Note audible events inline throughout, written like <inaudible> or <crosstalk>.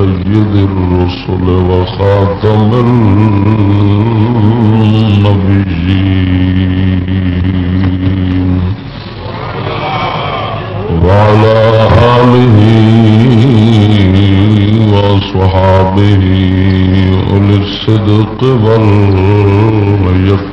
سيد الرسل وخاتم النبيين وعلى آله وصحابه أولي الصدق واليقين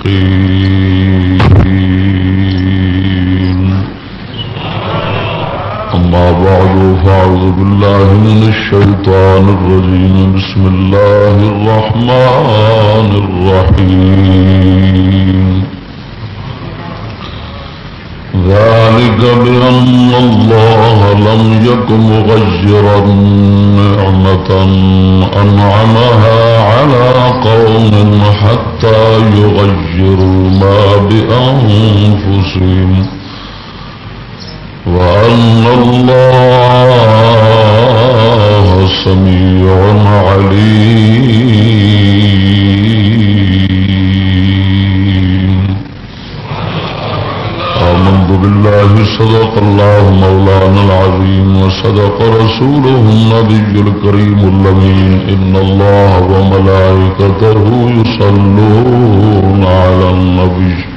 بعد فأعوذ بالله من الشيطان الرجيم. بسم الله الرحمن الرحيم. ذلك بأن الله لم يكن مغيرا نعمة أنعمها على قوم حتى يغيروا ما بأنفسهم. وأن الله سميع عليم. آمنت بالله، صدق الله مولانا العظيم، وصدق رسوله النبي الكريم اللمين إن الله وملائكته يصلون على النبي.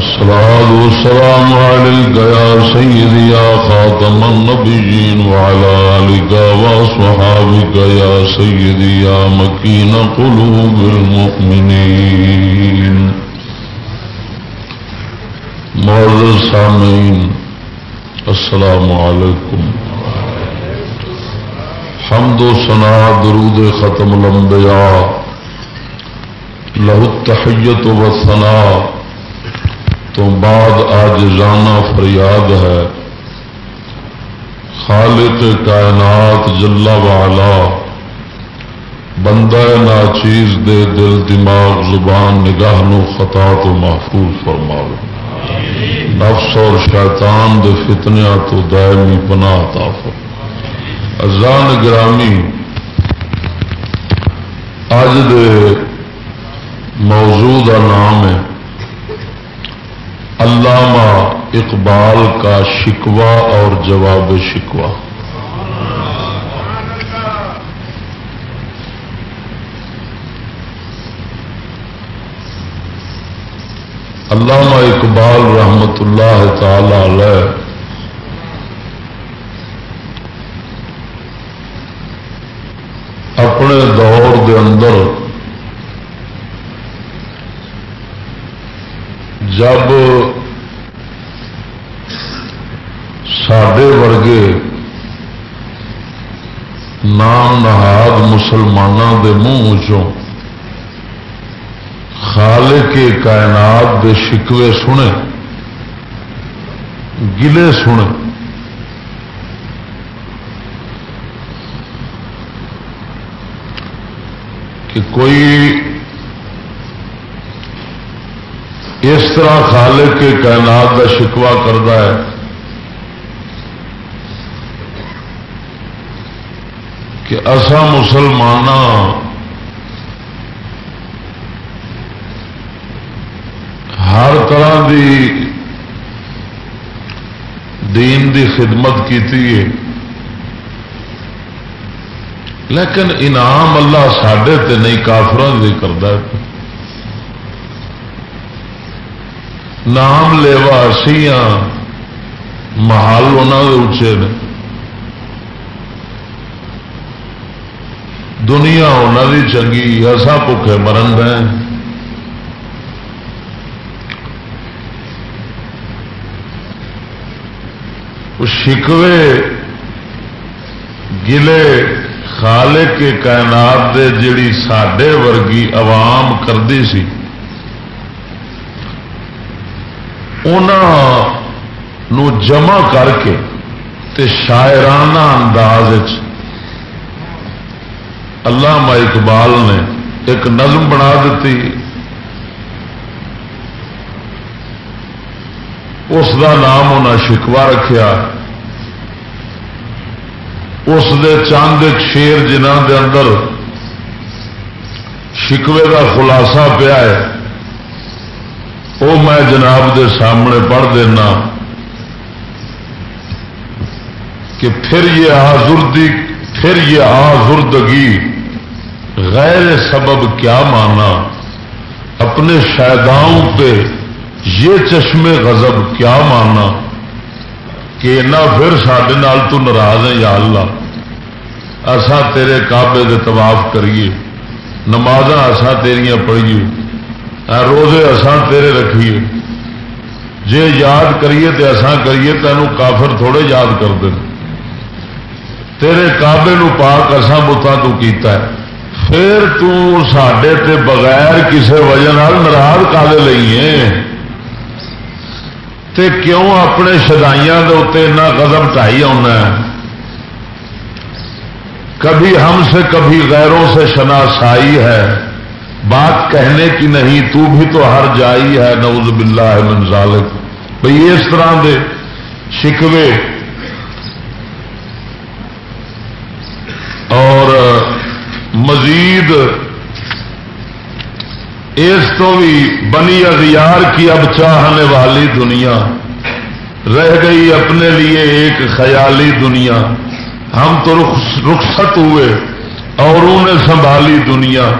الصلاة والسلام عليك يا سيدي يا خاتم النبيين وعلى آلك وأصحابك يا سيدي يا مكين قلوب المؤمنين. معزز سامعين السلام عليكم حمد و سنا درود ختم الانبیاء. له التحیت و ثنا تو بعد آج جانا فریاد ہے۔ خالق کائنات جلا والا بندہ ناچیز دے دل دماغ زبان نگاہ نو خطا تو محفوظ فرماو نفس اور شیطان دے فتنیا تو دائمی پناہ عطا فرما ازان گرامی اج دے موضوع کا نام ہے۔ علامہ اقبال کا شکوہ اور جواب شکوہ۔ علامہ اقبال رحمت اللہ تعالی علیہ اپنے دور دے اندر جب سڈے ورگے نام نہاد مسلمانوں کے منہ چوں خالق کے کائنات دے شکوے سنے، گلے سنے، کہ کوئی اس طرح خالق کے کائنات کا شکوا کرتا ہے۔ کہ اصا مسلمان ہر طرح دی دین دی خدمت کی لیکن انعام اللہ سڈے تے نہیں کافران کرتا ہے۔ نام لیوا اسی ہاں محل انہوں کے اچے نے دنیا انہوں کی چنگی اصا بھوکے مرن رہے شکوے گلے خالق کے کائنات دے جڑی ساڈے ورگی عوام کرتی سی جمع کر کے تے شاعرانہ انداز اللہ اقبال نے ایک نظم بنا دیتی۔ اس دا نام انہیں شکوا رکھا اس دے چاند ایک شیر جنہ دے اندر شکوے کا خلاصہ پیا ہے۔ وہ میں جناب دے سامنے پڑھ دینا کہ پھر یہ آزردی، پھر یہ آزردگی غیر سبب کیا مانا؟ اپنے شہداؤں پہ یہ چشمے غضب کیا مانا؟ کہ نہ پھر سڈے تو ناراض ہے یا اللہ۔ اسا تیرے کعبے دے طواف کریے نماز اسا تیریاں پڑھیے۔ روزے اساں تیرے رکھیے۔ جے یاد کریے تے اساں کریے تینوں کافر تھوڑے یاد کر دیں تیرے کعبے نو پاک اساں بتان تو کیتا ہے۔ پھر تے بغیر کسی وجہ ناراض کالے لئیے تے کیوں اپنے شدائیاں دے اتنے اتنا قدم ٹائی آنا ہے؟ کبھی ہم سے کبھی غیروں سے شناسائی ہے۔ بات کہنے کی نہیں، تو بھی تو ہر جائی ہے نوز باللہ من ذالک۔ بھئی اس طرح دے شکوے۔ اور مزید اس تو بھی بنی اغیار کی اب چاہنے والی دنیا۔ رہ گئی اپنے لیے ایک خیالی دنیا۔ ہم تو رخصت ہوئے اور انہیں سنبھالی دنیا۔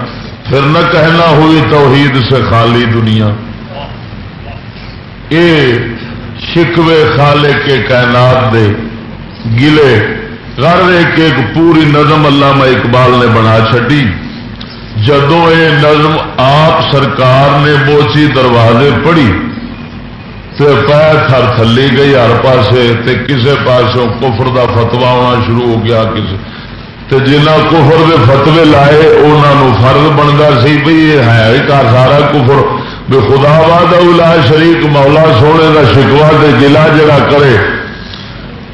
پھر نہ کہنا ہوئی توحید سے خالی دنیا۔ اے شکوے خالے کے کائنات دے گلے گھر ایک ایک پوری نظم علامہ اقبال نے بنا چڈی جدو یہ نظم آپ سرکار نے بوچی دروازے پڑھی تو پیر تھر تھلی گئی، ہر پاسے تے کسے پاسوں کفر دا فتوا ہونا شروع ہو گیا کسی تے جنہ کفر دے فتوے لائے انہوں فرض بنتا سی بھائی یہ ہے کا سارا کفر بے خدا باد الا شریک مولا سونے کا شکوا دے گلا جڑا کرے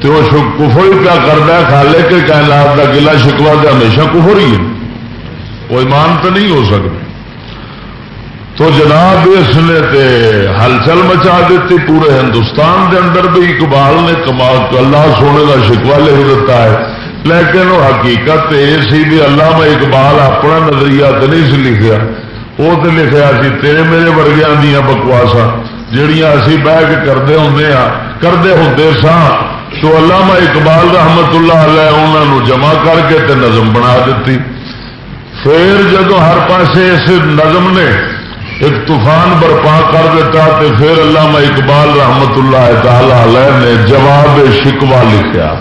تو وہ کفر ہی کیا کرتا ہے خالے کے کائنات کا گلا شکوا دے ہمیشہ کفر ہی ہے وہ ایمان تو نہیں ہو سکتے تو جناب اس نے تے ہلچل مچا دیتی پورے ہندوستان دے اندر بھی اقبال نے کمال اللہ سونے کا شکوا لکھ دیتا ہے لیکن وہ حقیقت یہ سی بھی اللہ میں اقبال اپنا نظریہ تو نہیں سی لکھا وہ تو لکھا سی، تیرے میرے ورگیا دیا بکواسا جہیا اسی بہ کے کرتے ہوں ہاں، کرتے ہوں سا تو اللہ اقبال رحمت اللہ علیہ انہوں جمع کر کے تے نظم بنا دیتی پھر جدو ہر پاسے اس نظم نے ایک طوفان برپا کر دیتا تو پھر علامہ اقبال رحمت اللہ تعالی علیہ نے جواب شکوا لکھا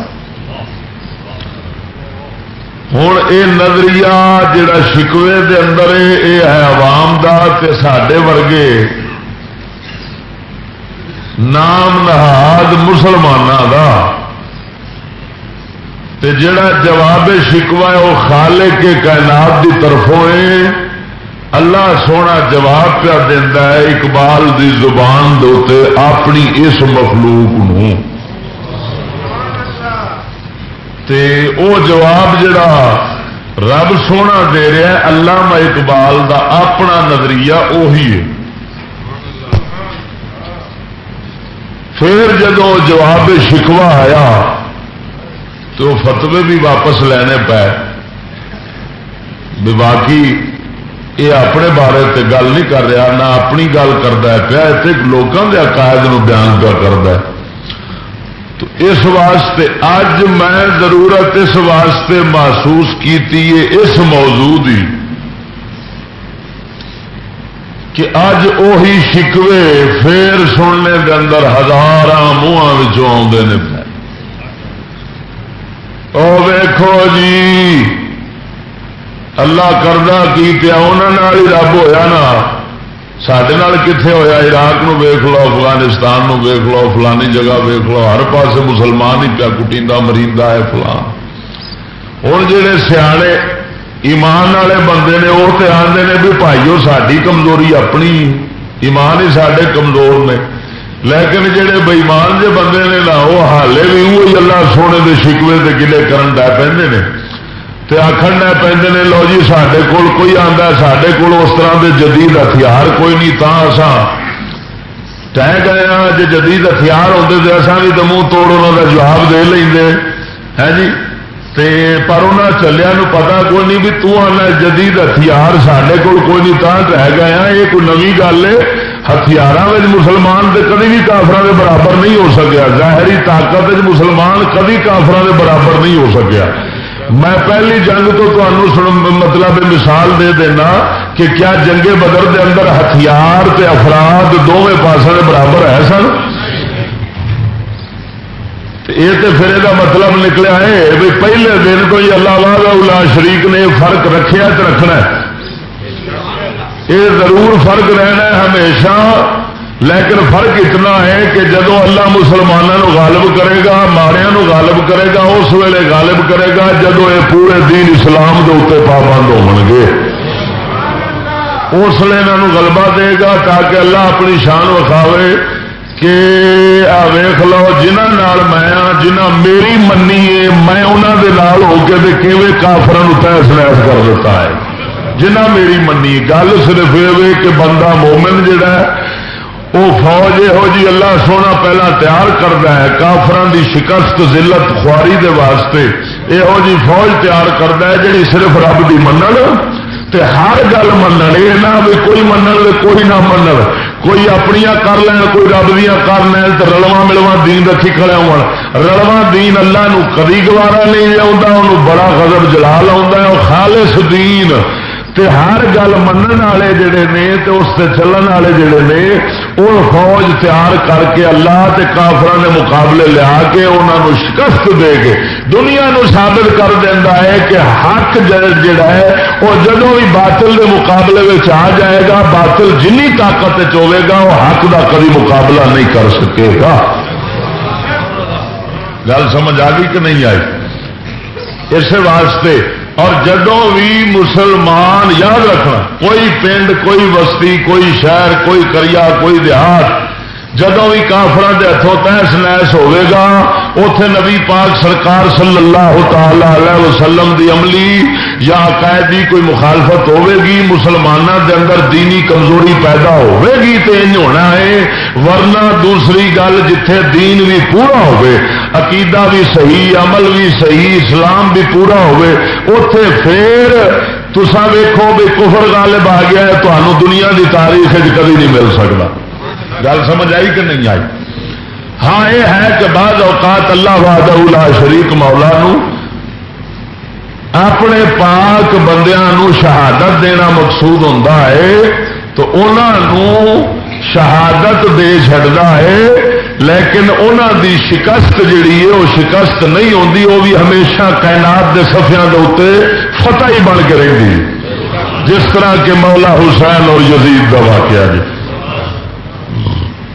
ہوں یہ نظریہ جڑا شکوے دے اندر یہ ہے عوام دا تے سڈے ورگے نام نہاد مسلمانوں کا تے جڑا جواب شکوا ہے وہ خالے کے کائنات دی طرفوں ہے اللہ سونا جواب پیا دینا ہے اقبال دی زبان دوتے اپنی اس مخلوق نو تے او جواب جڑا رب سونا دے رہا ہے اللہ اقبال دا اپنا نظریہ اوہی ہے۔ پھر جدو جواب شکوا آیا تو فتوے بھی واپس لینے پے۔ باقی یہ اپنے بارے تے گل نہیں کر رہا، نہ اپنی گل کرتا ہے، پیا اتنے لوگوں کے عقائد بیان پہ کرتا ہے۔ تو اس واسطے اج میں ضرورت اس واسطے محسوس کی اس موضوع کی کہ اج اہی شکوے پھر سننے کے اندر ہزار منہ آ ویکھو جی اللہ کردہ کی انہوں ہی رب ہویا نا سڈے کتنے ہوا عراق نو ویخ لو افغانستان نو ویخ لو فلانی جگہ ویخ لو ہر پاس مسلمان ہی پیا کٹی مریدا ہے فلان ہوں جہے سیانے ایمان والے بندے نے وہ آتے ہیں بھی بھائیو ساری کمزوری اپنی ایمان ہی سارے کمزور نے لیکن جہے بئیمان جے بندے نے نا وہ حالے بھی وہی اللہ سونے کے شکوے کے گلے کرن ڈے پہ آخر پہ لو جی سڈے کول کوئی آتا سڈے کول اس طرح کے جدید ہتھیار کوئی نہیں، تا ٹہ گئے ہاں جی جدید ہتھیار ہوتے تو اصا بھی تو منہ توڑ انہوں کا جواب دے لیں ہے جی؟ تے پر انہیں چلیا پتا کوئی نہیں بھی تو آنا جدید ہتھیار سڈے کول کوئی نہیں، تا رہ گئے ہاں یہ کوئی نوی گل ہے۔ ہتھیار مسلمان دے کدی بھی کافر دے برابر نہیں ہو سکیا، ظاہری طاقت مسلمان کدی کافر دے برابر نہیں ہو سکیا۔ میں پہلی جنگ تو تمہیں مطلب مثال دے دینا کہ کیا جنگے بدر دے اندر ہتھیار تے افراد دونوں پاسوں کے برابر ہے سن؟ یہ تو پھر یہ مطلب نکلیا ہے بھی پہلے دن کو ہی اللہ والا شریک نے فرق رکھا تو رکھنا ہے۔ یہ ضرور فرق رہنا ہے ہمیشہ۔ لیکن فرق اتنا ہے کہ جدو اللہ مسلمانوں غالب کرے گا ماڑیا غالب کرے گا، اس ویلے غالب کرے گا جدو یہ پورے دین اسلام کے اتنے پابند ہو گے اس لیے یہاں غلبہ دے گا تاکہ اللہ اپنی شان وکھاوے کہ آ ویخ لو جنہ میں جنہ میری منی ہے، میں انہوں ہو کے کافر تحس نحس کر دیتا ہے۔ جنہ میری منی گل صرف یہ کہ بندہ مومن جڑا ہے وہ ہاں فوج یہو جی اللہ سونا پہلا تیار کرتا ہے، کافران دی شکست، ذلت، خواری دے واسطے یہو جی فوج تیار کرتا ہے، جڑی صرف رب دی منن، تے ہر گل من یہ نہ بھی کوئی منن کوئی نہ من کوئی اپنی کر لین، کوئی رب دیا کر لین تو رلوا ملوا دین رکھی کھڑے ہو رلوا دین اللہ نو کدی گوارا نہیں آتا انہوں بڑا غضب جلال آتا ہے خالص دین۔ تے ہر گل من والے جڑے نے، تے اس سے چلن والے جڑے نے وہ فوج تیار کر کے اللہ تے کافر کے مقابلے لیا کے انہوں شکست دے کے دنیا نو ثابت کر دینا ہے کہ حق جڑا ہے، وہ جدو بھی باطل کے مقابلے میں آ جائے گا، باطل جنی طاقت ہوے گا، وہ حق کا کبھی مقابلہ نہیں کر سکے گا۔ گل سمجھ آ گئی کہ نہیں آئی؟ اس واسطے اور جدوں بھی مسلمان یاد رکھنا، کوئی پنڈ، کوئی بستی کوئی شہر، کوئی کریا کوئی دیہات، جدوں بھی کافران کے ہاتھوں تحس نحس ہوگا اتے نبی پاک سرکار صلی اللہ تعالی علیہ وسلم دی عملی یا قائدی کوئی مخالفت ہوے گی مسلمانوں دے اندر دینی کمزوری پیدا ہوے گی تو ہونا ہے، ورنہ دوسری گل جتھے دین بھی پورا ہوے عقیدہ بھی صحیح، عمل بھی صحیح، اسلام بھی پورا ہوے اتے پھر تسا ویکو بھی کفر غالب آ گیا ہے تو دنیا دی تاریخ کبھی نہیں مل سکتا گل سمجھ آئی کہ نہیں آئی؟ ہاں یہ ہے کہ بعض اوقات اللہ واد شریک مولا نو اپنے پاک بندیاں شہادت دینا مقصود ہوتا ہے، تو انہوں شہادت دے چڑتا ہے۔ لیکن انہوں دی شکست جیڑی ہے وہ شکست نہیں ہوتی وہ بھی ہمیشہ کائنات کے سفیا کے اتنے فتح ہی بن کے رہی جس طرح کے مولا حسین اور یزید کا واقعہ جی۔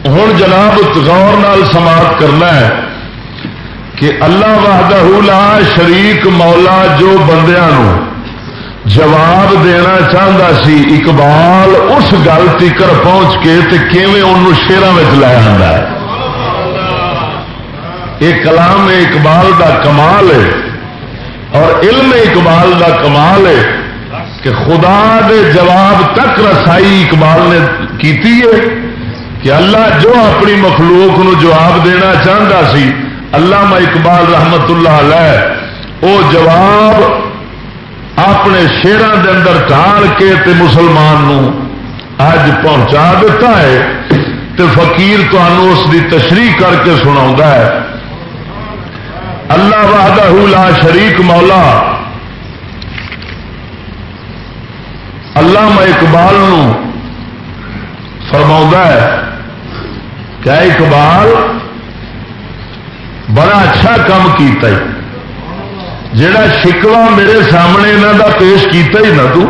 ہوں جناب، غور نال سماعت کرنا ہے کہ اللہ وحدہ لا شریک مولا جو بندیاں جواب دینا چاہتا سی، اقبال اس گل تکر پہنچ کے ان شیران میں لایا ہے۔ یہ کلام اقبال دا کمال ہے اور علم اقبال دا کمال ہے کہ خدا دے جواب تک رسائی اقبال نے کیتی ہے کہ اللہ جو اپنی مخلوق نو جواب دینا چاہتا سی اللہ میں اقبال رحمت اللہ علیہ وہ جواب اپنے شیران دے اندر ٹال کے تے مسلمان نو اج پہنچا دیتا ہے تے فقیر تمہوں اس کی تشریح کر کے سنا ہے۔ اللہ وحدہ لا شریک مولا۔ اللہ میں اقبال نو فرما ہے کیا اقبال بڑا اچھا کام کیتا ہی جڑا شکوا میرے سامنے یہاں کا پیش کیتا ہی نہ تو،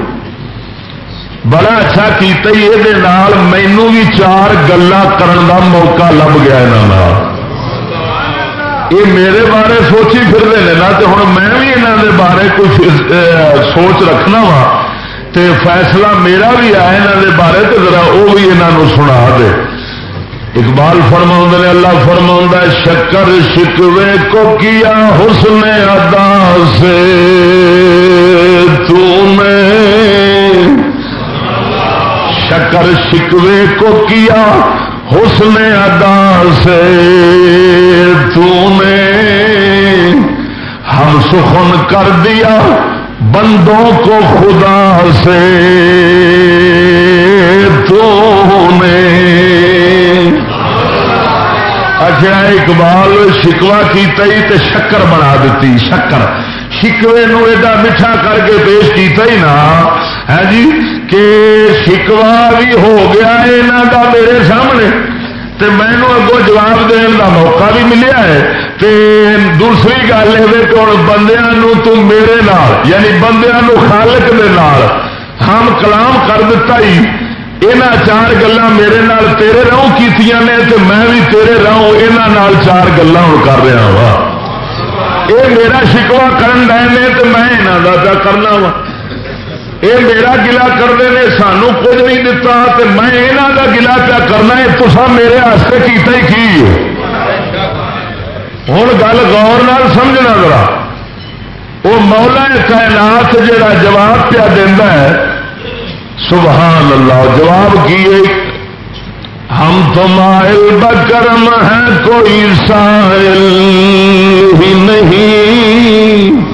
بڑا اچھا کیتا ہی یہ مینو بھی چار گلا کرن دا موقع لب گیا یہاں یہ میرے بارے سوچی پھر رہے ہیں نا تو ہوں میں بھی یہاں دے بارے کچھ سوچ رکھنا وا، تے فیصلہ میرا بھی آیا یہاں دے بارے تو ذرا وہ بھی یہاں سنا دے۔ اقبال فرما نے، اللہ فرما شکر شکوے کو کیا حسن ادا سے تو نے شکر شکوے کو کیا حسن ادا سے نے ہم سخن کر دیا بندوں کو خدا سے تو نے آخیا اچھا، اقبال شکوا کی تے شکر بنا دیتی، شکر۔ شکوے نو ایڈا میٹھا کر کے پیش کیتا ہی نا۔ ہے جی کہ شکوا بھی ہو گیا یہاں کا میرے سامنے تے مینو اگوں جواب دین کا موقع بھی ملیا ہے تے دوسری گل یہ کہ ہوں بندیا تم میرے نال یعنی بندیا خالق دے نال ہم کلام کر دیتا ہی یہاں چار گلا میرے نال تیرے رہو کی میں بھی تیرے رہو یہاں چار گلا ہوں کر رہا وا یہ میرا شکوا کرن رہے تو میں یہاں کا کرنا وا یہ میرا گلا کرتے ہیں سانو کچھ نہیں دتا تو میں یہاں کا گلا پیا کرنا ہے تو میرے ہاستے کیتا ہی کی؟ ہوں گل گور نال سمجھنا ذرا۔ وہ مولا کائنات جڑا جواب پیا دینا ہے سبحان اللہ جواب کیے ہم تو مائل بکرم ہے کوئی سائل ہی نہیں۔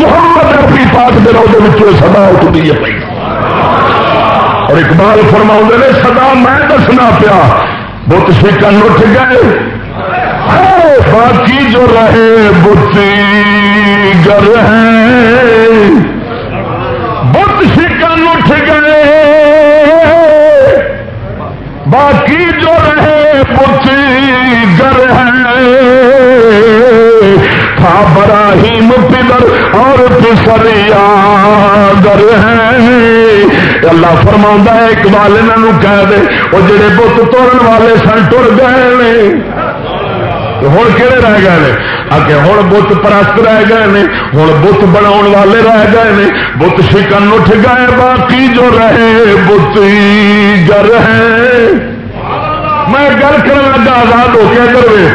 محمد رفی پاک دے رو سدا اٹھتی ہے اور اقبال فرما نے سدا میں دسنا پیا۔ بت شکن اٹھ گئے۔ باقی جو رہے، بتی گر ہیں بت شکن اٹھ گئے۔ باقی جو رہے، بتی گر ہیں تھا براہیم پدر اور پسریا ہیں۔ اللہ فرما ہے، اقبال یہاں کہہ دے وہ جڑے بت توڑ والے سن ٹر گئے ہوں کہڑے رہ گئے آگے ہوں بت پرست رہ گئے ہوں بت بنا والے رہ گئے بت شکن اٹھ گئے، باقی جو رہے بت گر ہے میں گل کر لگا، آزاد ہو کے کرے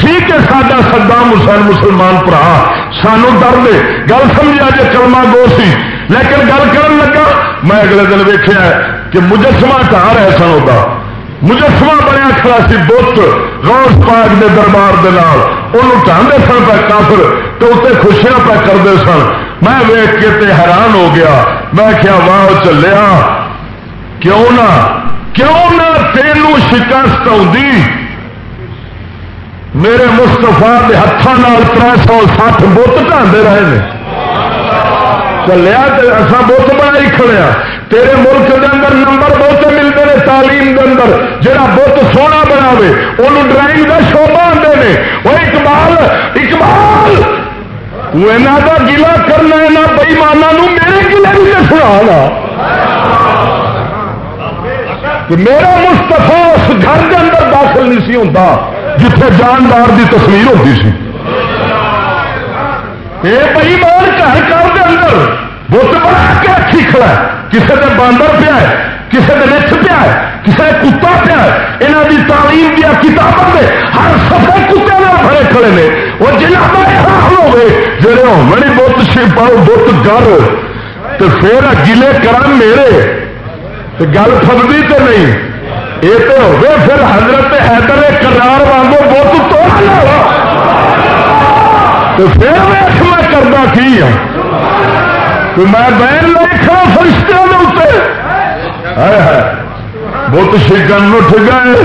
ٹھیک ہے سڈا سدا مسلم مسلمان برا سانو ڈر دے۔ گل سمجھا جی کلما گو سی۔ لیکن گل کر لگا، میں اگلے دن ویکیا کہ مجسمہ ٹھا رہے سن ہوتا مجسمہ بنیا کھڑا سی بت روز پاک دے دربار دے نال۔ انہوں سن پہ کافر، تو اتنے خوشیاں پہ کرتے سن۔ میں ویک کے تے حیران ہو گیا۔ میں کیا واہ چلیا۔ کیوں نہ؟ کیوں نہ تینوں شکست آدھی میرے مستفا کے ہاتھوں تر سو سٹھ بت ٹھانڈے رہے ہیں چلیا اصا بت بنا کھڑیا ہاں۔ تیرے ملک دے اندر نمبر بہت ملتے ہیں تعلیم دے اندر۔ جہاں بت سونا بنا وہ ڈرائنگ کا شوبا آتے ہیں وہ اقبال اقبال! یہاں کا گلا کرنا یہاں بئیمانا میرے گلے بھی سنا میرا مستفا اس گھر کے اندر داخل نہیں سی ہوتا جتنے جاندار کی تصویر ہوتی سی۔ یہ بھائی مان گھر گھر کے اندر بت بنا کے رکھی کھڑا ہے۔ کسی نے باندر پیا ہے کسی نے رچ پیا ہے کسی نے کتا پیا ہے۔ یہاں کی تعلیم دیا کتابوں کے ہر سفے کتے میں بھرے کھڑے نے۔ وہ جنہ کا حال ہوئے جڑے ہونے بت چھپاؤ بت گر تو پھر گلے کر میرے۔ گل فبدی تو نہیں۔ یہ تو ہوگی پھر حضرت حیدر کرار وانگو بت توڑ لو تو پھر ویخ میں کرتا کی ہوں میں بہن لکھا فرشتوں کے فرشتے بت شکن اٹھ گئے۔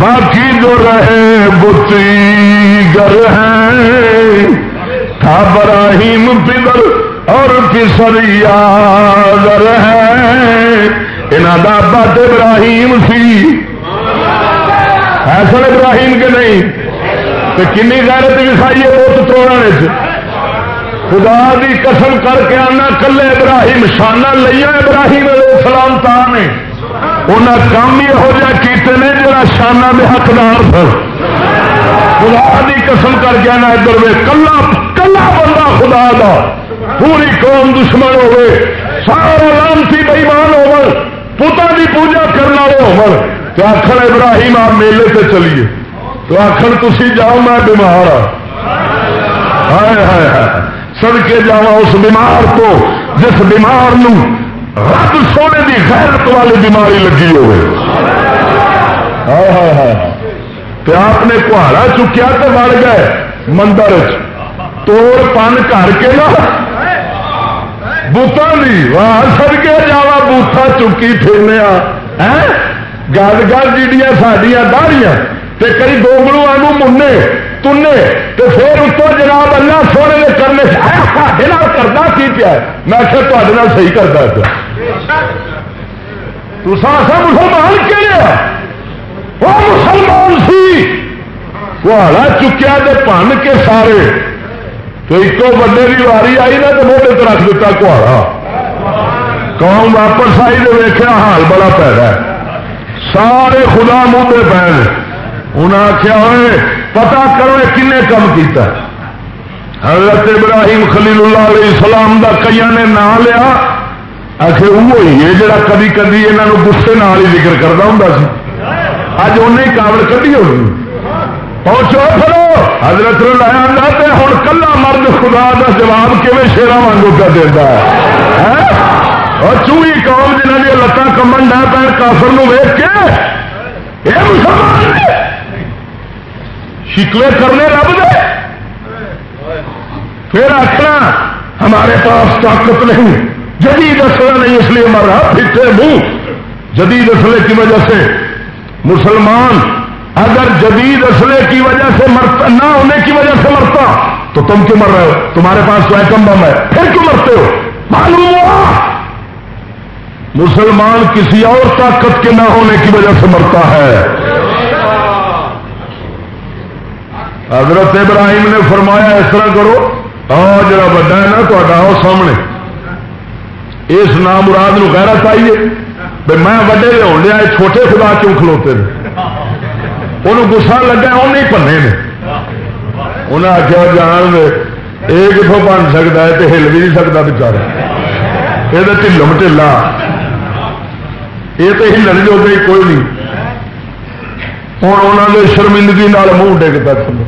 باقی جو رہے بتی گر ہیں۔ تھا براہیم پدر اور پسریا گر ہے انہوں کا بد ابراہیم سی۔ ایسا ابراہیم کے نہیں۔ کنی غیرت وسائی ہے بت توڑنے خدا دی قسم کر کے آنا کلے ابراہیم شانہ لیا ابراہیم علیہ السلام تا نے۔ انہیں کام یہو جہ کیتے نے جڑا شانہ میں حقدار سر خدا کی قسم کر کے نا ادھر وے کلا کلا بندہ خدا دا۔ پوری قوم دشمن ہوے سارا لانسی بےمان ہو پوتا کی پوجا کرنا ہو تو آخر ابراہیم، آپ میلے سے چلیے۔ تو آخر تھی جاؤ، میں بیمار ہاں۔ سڑکے جا اس بیمار کو، جس بیمار نو رب سونے کی غیرت والی بیماری لگی ہوئے۔ آپ نے کہاڑا چکیا تو مر گئے۔ مندر توڑ پن کر کے نا بوتان دی واہ سڑ کے جاوا بوتھا چکی پھرنے گل گل جیڑیاں سڈیا داڑیاں۔ تے کئی گوگلو آنو منے، تنے۔ تو پھر اتوں جناب اللہ سونے نے کرنے ساڈے کرتا کی پیا؟ میں آخر تے صحیح کرتا پیا تو سا مسلمان کہ وہ مسلمان سی۔ کہاڑا چکیا تو پن کے سارے۔ تو ایک بندے کی واری آئی نا تو موٹے تو رکھ دیتا کہاڑا قوم واپس آئی تو ویخیا حال بڑا پیدا ہے۔ سارے خدا منہ پہ پہ انہیں آخیا ہوئے پتا کرو کن کم کیتا ہے۔ حضرت ابراہیم خلیل اللہ علیہ السلام دا کئی نے نام لیا۔ آخر وہی ہے جڑا کبھی کبھی یہاں گسے نال ہی ذکر کرتا ہوں سی۔ اج انہیں کابل کٹی ہوگی پہنچو پھرو حضرت لایا تے ہوں کلا مرد خدا دا جواب کیون شیرا وانگو کا دیتا ہے؟ ہاں؟ اور چوئی قوم جنہوں نے لتان کمن ڈا پین کافر ویچ کے یہ مسلمان شکوے کرنے رب دے۔ پھر آخنا ہمارے پاس طاقت نہیں۔ جدید اصل نہیں، اس لیے مر رہا پھر منہ۔ جدید اسلحے کی وجہ سے مسلمان اگر جدید اسلحے کی وجہ سے مرتا نہ ہونے کی وجہ سے مرتا، تو تم کیوں مر رہے ہو؟ تمہارے پاس تو ایٹم بم ہے۔ پھر کیوں مرتے ہو؟ معلوم ہوا۔ مسلمان کسی اور طاقت کے نہ ہونے کی وجہ سے مرتا ہے۔ حضرت ابراہیم نے فرمایا، اس طرح کرو۔ آ جا ہے نا تا آؤ سامنے۔ اس نام مراد نو غیرت آئیے بھائی میں وڈے لیا لیا چھوٹے خدا کیوں کھلوتے ہیں؟ وہ گسا لگا انہیں پنے نے انہیں آخیا جان یہ کتوں بن سکتا ہے تو ہل بھی نہیں سکتا بچارا یہ ٹھلم ٹھلا یہ تو ہلن جو گئی کوئی نہیں ہوں انہوں نے شرمندگی منہ ڈگتا چلو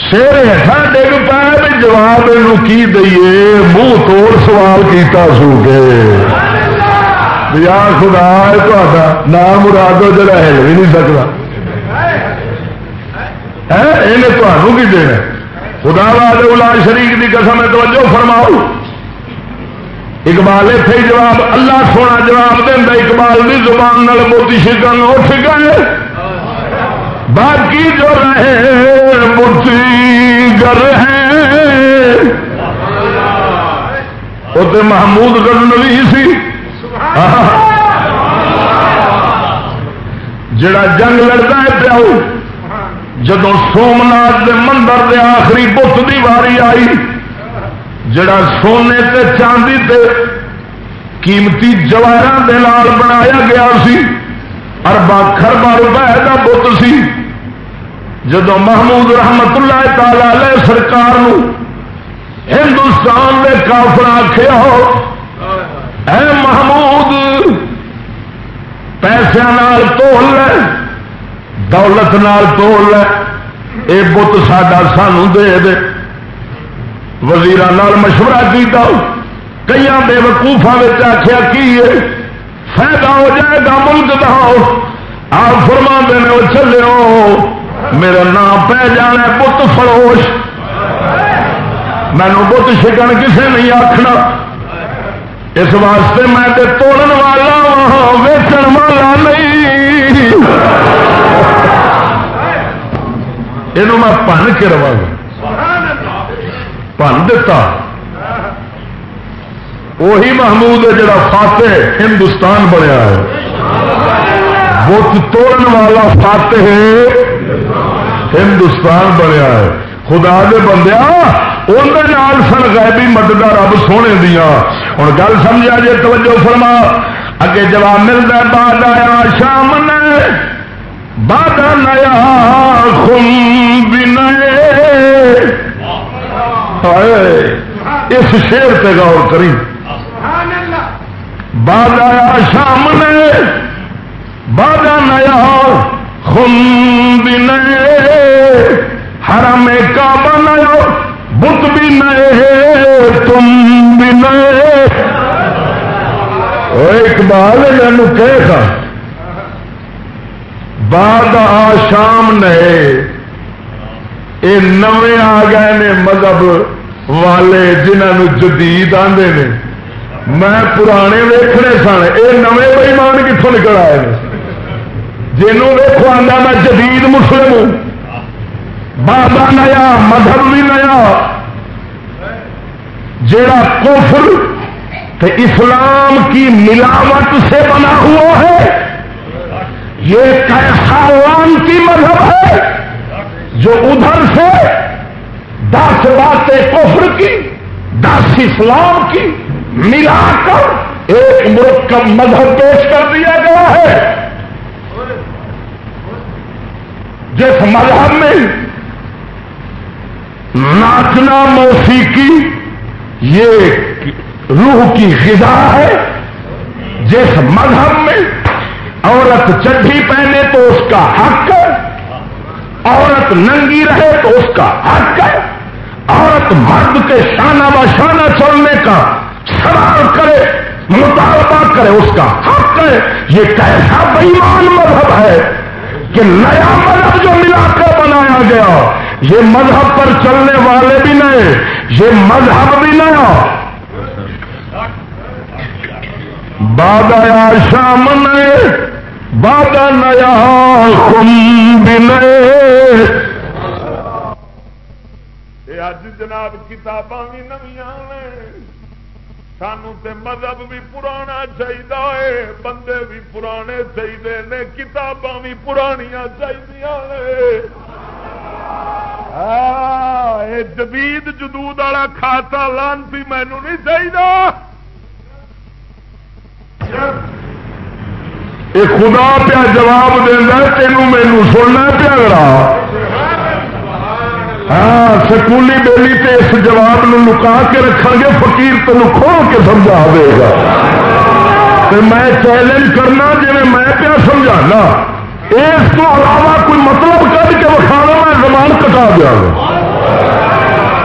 شیر ہٹا ڈگ پایا بھی جواب کی دئیے منہ توڑ سوال کیتا سو کے یار خدا ہے نام مراد جڑا ہل بھی نہیں سکتا یہ تمہوں کی دینا خدا باد اولاد شریف کی قسم توجہ فرماؤ اقبال اتنے جواب اللہ سونا جواب دینا اقبال کی زبان موتی شکن اٹھ گئے باقی جو رہے متی گر ہیں وہ محمود گرنوی سی جڑا جنگ لڑتا ہے پیاؤ جب سومنات دے مندر دے آخری بت دی واری آئی، جڑا سونے تے چاندی تے قیمتی جواہر بنایا گیا سی، اربا خربا روپئے کا بت سی۔ جدو محمود رحمت اللہ تعالی سرکار نو ہندوستان نے کافر آخیا ہو اے محمود پیسے نال تول لے، دولت نال تول لے، اے بت ساڈا سانو دے دے۔ وزیر مشورہ کیا کئی بے وقوفا آخیا کی فائدہ ہو جائے گا، ملک داؤ آپ فرما دینے وہ چلے میرا نام پہ جانا بت فروش۔ مینو بت شکن کسے نہیں آخنا اس واسطے میں تے توڑن والا ویچن والا نہیں۔ یہ میں پن کے روا گا پن دتا۔ وہی محمود ہے جڑا فاتح ہندوستان بنیا ہے۔ بت توڑن والا فاتح ہندوستان بنیا ہے۔ خدا دے بندیا اندر سن غیبی مدد رب سونے دیا ہوں گل سمجھا جی توجہ فرما اگے جواب ملتا بعد آیا شام نے بعد نیا خون بھی اس شیر پہ غور کری بعد آیا شام نے بعد نیا خون بھی نئے حرم کعبہ نیا بت بھی نئے تم بھی نئے اقبال مینو کہ بعد آ شام نئے یہ نوے آ گئے نے مذہب والے جنہوں جدید آتے ہیں میں پرانے ویخنے سن یہ نویں بئیمان کتوں نکل آئے جنوں ویخو آتا میں جدید مسلم ہوں۔ بابا نیا، مذہب بھی نیا۔ جڑا کفر تو اسلام کی ملاوٹ سے بنا ہوا ہے، یہ کیسا لانتی مذہب ہے جو ادھر سے دس باتیں کفر کی، دس اسلام کی ملا کر ایک مرکب مذہب پیش کر دیا گیا ہے۔ جس مذہب میں ناچنا موسیقی یہ روح کی غذا ہے۔ جس مذہب میں عورت چڈی پہنے تو اس کا حق ہے، عورت ننگی رہے تو اس کا حق ہے۔ عورت مرد کے شانہ شانہ چلنے کا سوال کرے، مطالبہ کرے، اس کا حق ہے۔ یہ کیسا بےمان مذہب ہے۔ کہ نیا مذہب جو ملا کر بنایا گیا، یہ مذہب پر چلنے والے بھی نئے یہ مذہب بھی نیا آیا شام نئے بادہ نیا خم بھی نئے اج جناب کتاباں بھی نویاں سانو تے مذہب بھی پرانا چاہیے بندے بھی پرانے چاہیے نے، کتاباں بھی پرانیاں چاہیے جدید جدود والا کھاتا لانتی مینو نہیں چاہیے خدا پیا جواب دینا تینوں مینو سننا پیا ہاں سکولی بیلی تے اس جواب نو لکا کے رکھیں گے، فقیر تین کھول کے سمجھا دے گا۔ میں چیلنج کرنا جی میں پیا سمجھانا۔ اس کو علاوہ کوئی مطلب کر کے وکھا میں زمان کٹا دیا گا۔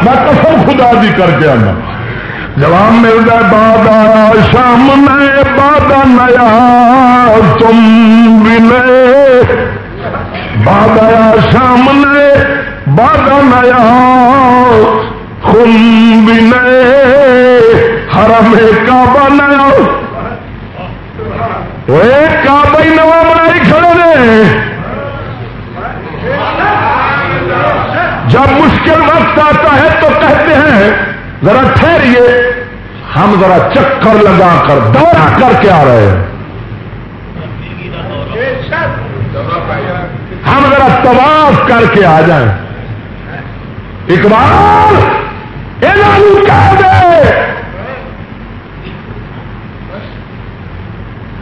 میں قسم خدا دی کر کے آنا۔ جواب ملتا باد شام میں باد نیا، تم بھی نئے۔ باد شام نے باغا نیا خون بھی حرم کعبہ نیا۔ کعبہ ہی نوا بنائی کھڑے نے۔ جب مشکل وقت آتا ہے تو کہتے ہیں، ذرا ٹھہریے، ہم ذرا چکر لگا کر دورہ کر کے آ رہے ہیں۔ ہم ذرا طواف کر کے آ جائیں۔ اقبال! کہہ دے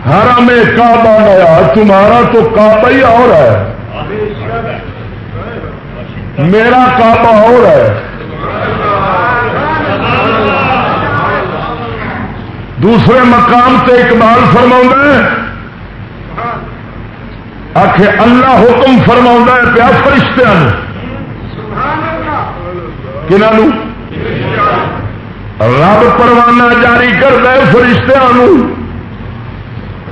ہر میں کعبہ نیا تمہارا تو کعبہ ہی اور ہے۔ میرا کعبہ اور ہے۔ دوسرے مقام سے اقبال فرما آخ اللہ حکم فرما ہے پیا فرشتہ رب پروانہ جاری کر دے فرشتوں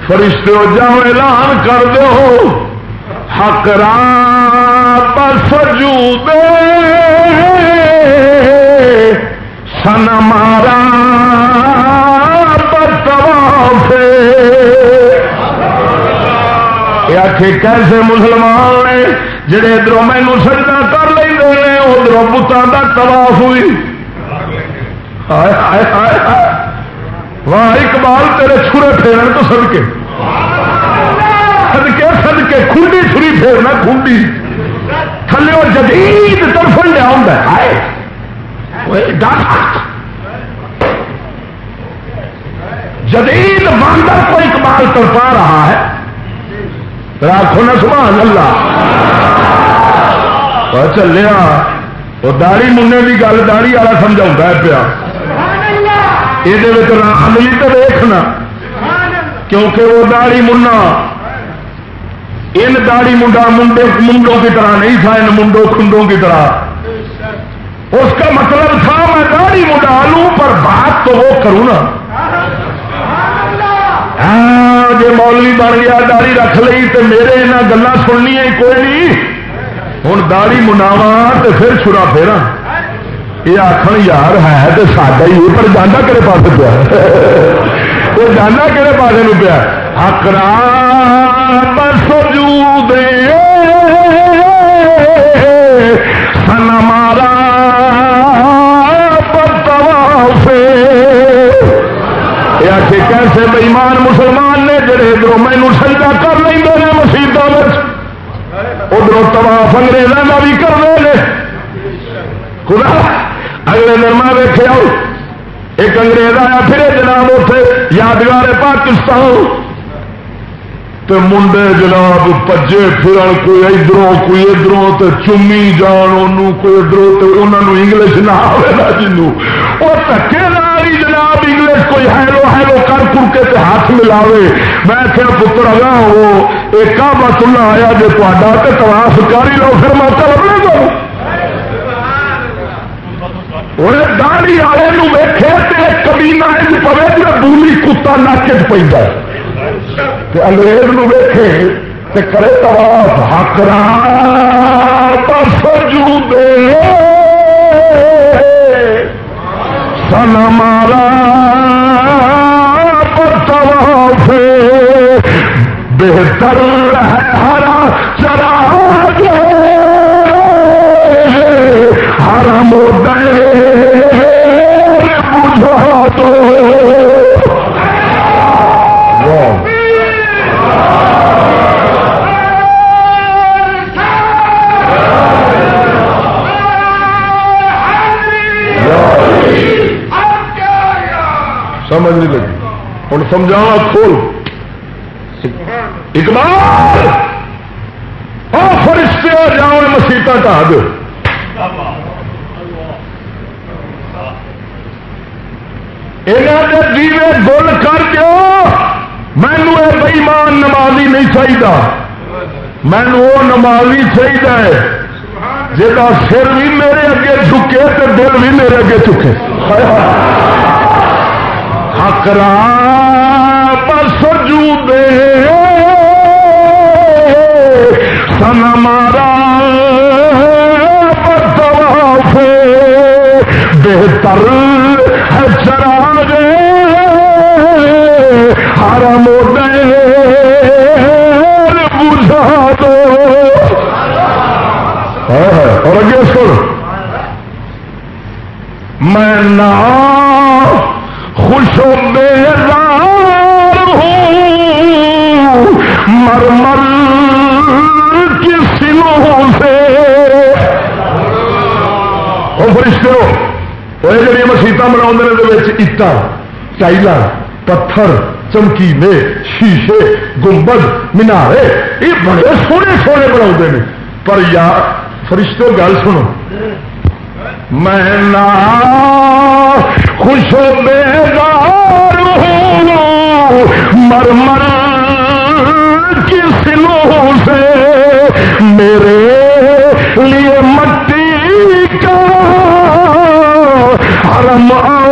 فرشتے جاؤ اعلان کر دو حق رات سجو دے سن مارا کیسے مسلمان نے جڑے ادھر مینو سجدہ ادھر بتان کا ہوئی۔ واہ، اقبال، تیرے چھرے پھیرن تو سدکے سدکے سدکے کھنڈی چھری پھیرنا، کھنڈی۔ تھلے اور جدید طرف لیا ہوں جدید اندر کوئی اقبال تڑپا رہا ہے۔ راکھو نا، سبحان اللہ۔ چلیا وہ داڑی منہ کی گل داڑی والا سمجھا پیا۔ یہ عملی تو دیکھنا کیونکہ وہ داڑی منا ان داڑی منڈا منڈے منڈوں کی طرح نہیں تھا، ان منڈوں کھنڈوں کی طرح۔ اس کا مطلب تھا، میں داڑھی منڈا لوں پر بات تو وہ کروں نا۔ ہاں جی مولوی بن گیا، داڑھی رکھ لی تو میرے یہاں گلا سننی کوئی نہیں۔ ہوں داڑھی مناوا تو پھر چھڑا پھیرا یہ آخر یار ہے تو ساڈا ہی پر جانا کہڑے پاس پیا وہ جانا کہڑے پاس پیا ہکرا بسجو دے سن مارا کیسے بےمان مسلمان نے جڑے ادھر مینو سجدہ کر لیں مسیحتوں ادھر تباف انگریزوں کا بھی کر رہے خدا، اگلے نرما ویخ آؤ ایک انگریز آیا پھر جناب اتنے یادگار پاکستان۔ تو منڈے جناب پجے پھرن، کوئی ادھروں کوئی ادھروں تو چومی جان ان کوئی ادھروں تو انہوں انگلش نہ آئے نا جنوں۔ وہ تکے ناری جناب انگلش کوئی ہیلو ہیلو کر کر کے ہاتھ ملاوے۔ میں کیا پتر اگا وہ ایک بت آیا جی تا تو تلاش کر ہی لو، پھر موقع لگے گا داڑی والے ویخے کبھی نہ پوے تو بولی کتا نچ پہ انگریز ویخے کرے تباہ ہکرا سجو دے سن مارا پتواف بہتر ہرا چرا ہر مودے سمجھ نہیں لگی۔ ہوں سمجھاوا کھول۔ اقبال! فرشتے ہو جاؤ مسیطا ٹا دو۔ جیوے گل کر دو مینو یہ بئیمان نمازی نہیں چاہیے مینو وہ نمازی چاہیے جا سر بھی میرے اگے چکے تو دل بھی میرے اگے چکے۔ ہکرا سجو دے۔ سن مارا بہتر ہے چراغ۔ ہر موڈے بجھا دو۔ ہاں، ہاں، اور اگے سن۔ میں نہ خوش بیزار ہوں مر کی سلوں سے۔ وہ فرشتے ہو وہ جڑی مسیطا بنا اٹا ٹائل پتھر، چمکیلے، شیشے، گنبد، مینارے، یہ بڑے سونے سونے بنا پر یار فرشتوں گل سنو۔ میں خوش بیدار ہوں مرمر کس کی سے میرے لیے مٹی کا حرم آ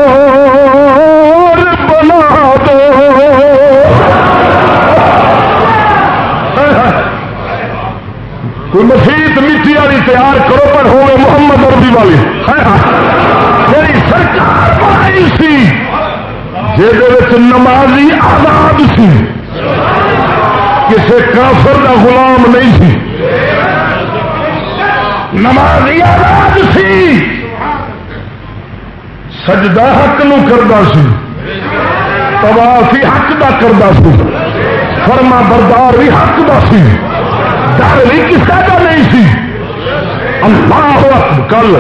نمازی آزاد سی۔ کسی کافر کا غلام نہیں سی۔ نمازی آزاد سی۔ سجدہ حق نو کرتا سی۔ تبافی حق دا کرتا سی۔ فرما بردار بھی حق دا سی۔ ڈر بھی کسی کا نہیں سی۔ اللہ کل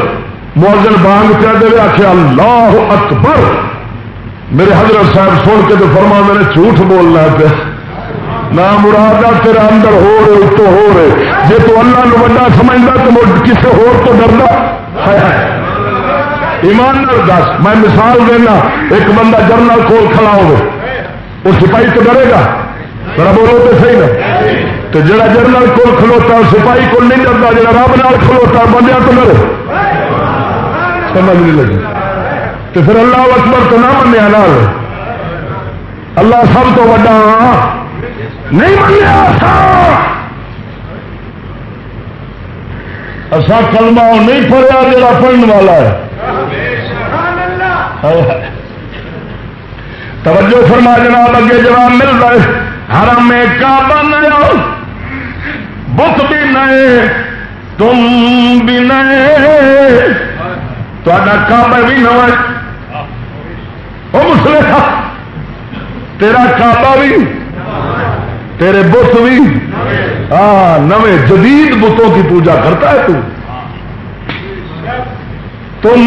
موزن بانگ چڑھ دے آخیا اللہ اکبر۔ میرے حضرت صاحب سن کے تو فرما میں نے جھوٹ بولنا پیا نہ مراد تیرا اندر ہو رہے تو ہو رہے۔ جی تو اللہ نو بڑا سمجھتا تو کسی ہور تو ڈرنا ایمان دس۔ میں مثال دینا، ایک بندہ جرنل کول کھڑا ہو وہ سپاہی تو ڈرے گا۔ ذرا بولو تو صحیح نا۔ تو جڑا جرنل کول کھلوتا سپاہی کو نہیں ڈرتا جڑا رب نال کھلوتا بندہ تو ڈرے۔ سمجھ نہیں لگی۔ تو پھر اللہ اکبر تو نہ منیا نال اللہ سب تو وا نہیں منیا اصا کلمہ نہیں پڑھیا جا پڑھنے والا ہے۔ توجہ فرما جناب، اگے جواب مل رہا ہے۔ ہر میں کا بن بت بھی نئے تم بھی نئے تا کعبہ بھی نو مسلم تیرا کعبہ بھی، تیرے بت بھی۔ ہاں نو جدید بتوں کی پوجا کرتا ہے تو۔ تم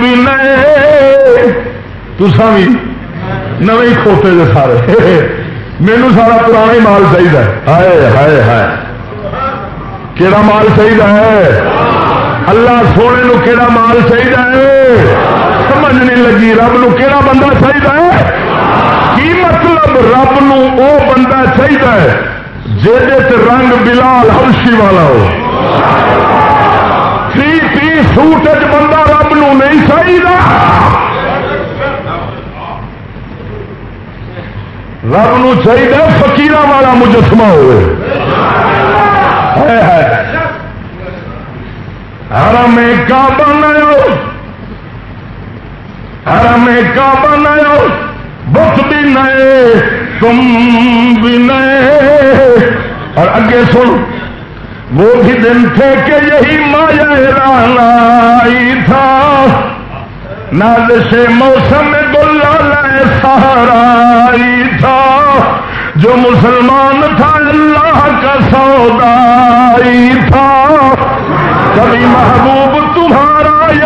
بھی نئے تسا بھی نو کھوتے دے سارے۔ مینو سارا پرانا مال چاہیے ہائے ہائے ہائے۔ کہڑا مال چاہیے اللہ سونے نو کہڑا مال چاہیے سمجھ نہیں لگی رب نو کہڑا بندہ چاہیے کی مطلب رب نو او بندہ چاہیے جہد رنگ بلال ہرشی والا ہو تھی تی سوٹ بندہ رب نو نہیں چاہیے رب نو چاہیے فکیر والا مجسمہ ہوئے ہر میں کا بنایا ہر میں کا بنایا؟ بت بھی نئے تم بھی نئے۔ اور اگے سن، وہ بھی دن تھے کہ یہی مایا رانا تھا۔ ناد سے موسم گلا لائے سہارا تھا۔ جو مسلمان تھا، اللہ کا سودا تھا۔ کبھی محبوب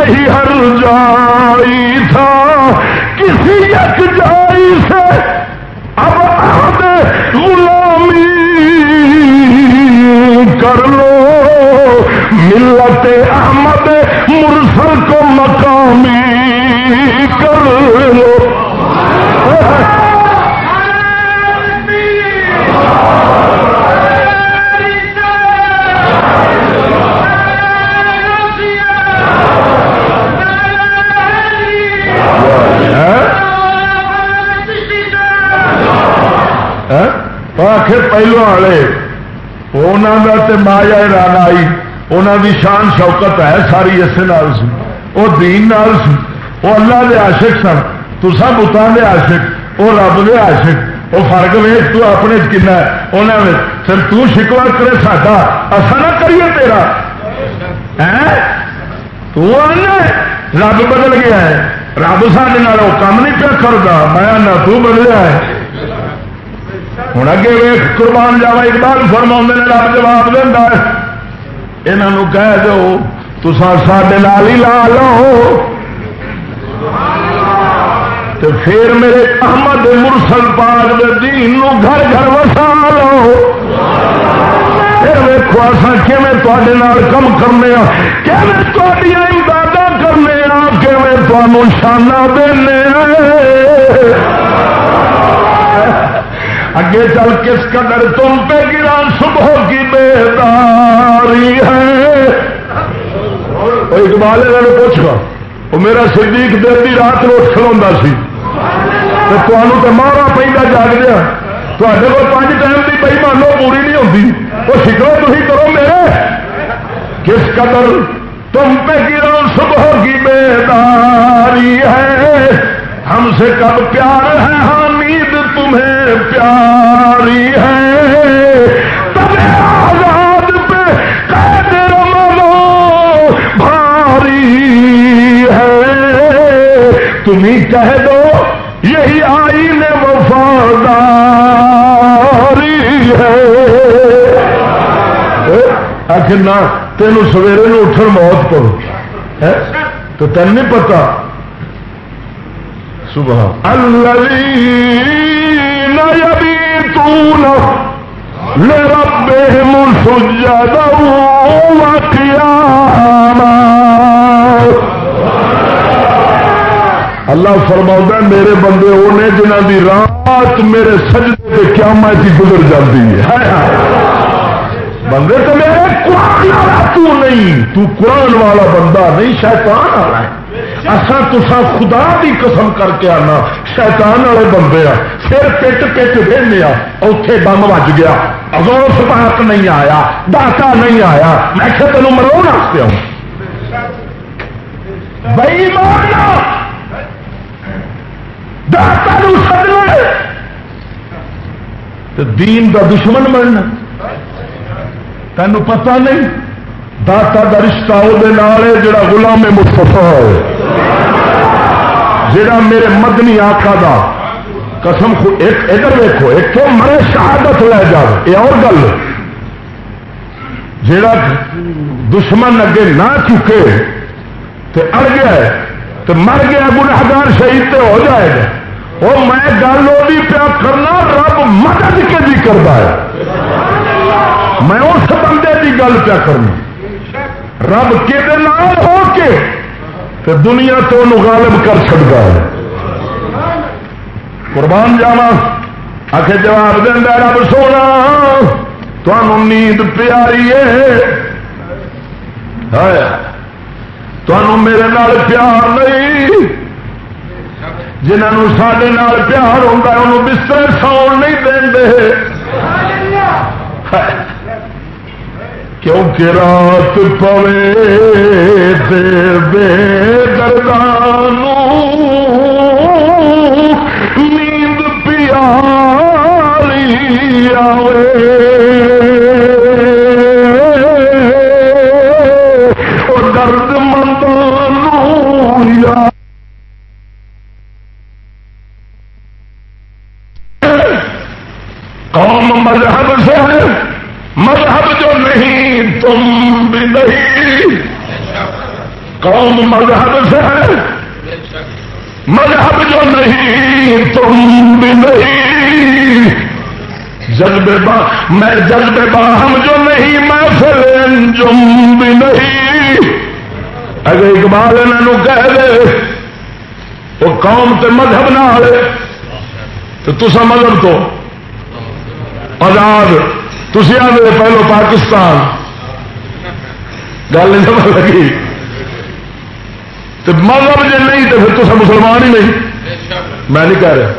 یہی ہر جائی تھا، کسی ایک جائی سے اب عہد غلامی کر لو۔ ملت احمد مرسل کو مقامی کر لو۔ آخر پہلو والے انہوں کا تو مایا رن آئی انہوں کی شان شوکت ہے ساری اسے نال۔ سی وہ دین نال۔ سی وہ اللہ دے عاشق سن۔ تسا بتان دے عاشق وہ رب دے عاشق۔ وہ فرق ویس تو اپنے کنا انہوں نے پھر تو شکوا کرے ساڈا۔ اصا نہ کریے تیرا۔ تو رب بدل گیا ہے۔ رب سارے کام نہیں پیا کرتا میں نہ تو بدلیا ہے۔ ہوں اگے ویخ قربان جاوا اقبال فرما نے، رب جواب دینا یہاں کہہ دو تسا سڈے لال ہی لا لو۔ تو پھر میرے احمد مرسل پاک دے دین نو گھر گھر وسا لو۔ پھر ویکو اصا کم کم کرنے تھوڑی امداد کرنے کیون شانہ دینے اگے چل کس قدر تم پہ گرا صبح کی بیداری ہے؟ اقبال پوچھ گا وہ میرا صدیق دیر کی رات روٹ کھلوا سی۔ تو مارا پہ جاگ دیا تے کو پانچ ٹائم کی بئی مانو پوری نہیں ہوتی وہ سکھو تھی کرو میرے۔ کس قدر تم پہ گرا صبح کی بیداری ہے؟ ہم سے کب پیار ہے حامد تمہیں پیاری ہے۔ تب آزاد پہ قید رمضو بھاری ہے۔ تمہیں کہہ دو، یہی آئین وفاداری ہے۔ آخر نہ تینوں سویرے نو اٹھن موت کرو تو تین نہیں پتا۔ صبح الذين يبيتون لربهم سجدا وقياما اللہ فرما میرے بندے وہ نے جنہ دی رات میرے سجدے کے قیامت کی گزر جاتی ہے۔ بندے تو میرے قرآن والا تو نہیں، تو قرآن والا بندہ نہیں، شیطان والا ہے۔ اصا تسا خدا کی قسم کر کے آنا، شیطان والے بندے آ پھر پٹ پٹ بہنے اتے بم وج گیا۔ اگور سپاق نہیں آیا ڈاٹا نہیں آیا۔ میں کہ تینوں مرو واسطے آؤں بئی مارنا ڈاٹا سجنا دین دا دشمن بننا تینوں پتہ نہیں داتا کا رشتہ وہ جڑا غلام مستفا ہے۔ جڑا میرے مدنی آقا دا قسم ایک ادھر دیکھو ایک تو مرے شہادت لے جاؤ یہ اور گل۔ جڑا دشمن اگے نہ چکے تو اڑ گیا تو مر گیا گناہگار شہید تے ہو جائے گا۔ وہ میں گل وہ پیا کرنا، رب مدد کے بھی کرتا ہے۔ میں اس بندے کی گل پیا کرنا رب کے ہو کے تو دنیا تو غالب کر سکتا ہے۔ قربان جانا آخ جواب دینا رب سونا تمہوں نیند پیاری ہے۔ تمہوں میرے نال پیار نہیں۔ جنہوں سڈے پیار ہوتا انہوں بستر ساؤن نہیں دے کیونکہ رات پوے دے بے دردانو نیند پیاری آوے۔ درد مندانو یا قوم مذہب سے ہے۔ مذہب جو نہیں، تم بھی نہیں۔ قوم مذہب سے ہے۔ مذہب جو نہیں، تم بھی نہیں۔ جذبے با، میں جذبے باہم جو نہیں، میں پھر جم بھی نہیں۔ اگر اقبال انہوں کہہ دے، وہ قوم تے مذہب نہ آئے تو تصا مذہب تو آزاد تھی آدھے پہلو پاکستان۔ گل نہیں سمجھ لگی۔ تو مذہب جی نہیں تو پھر تو مسلمان ہی نہیں۔ میں نہیں کہہ رہا۔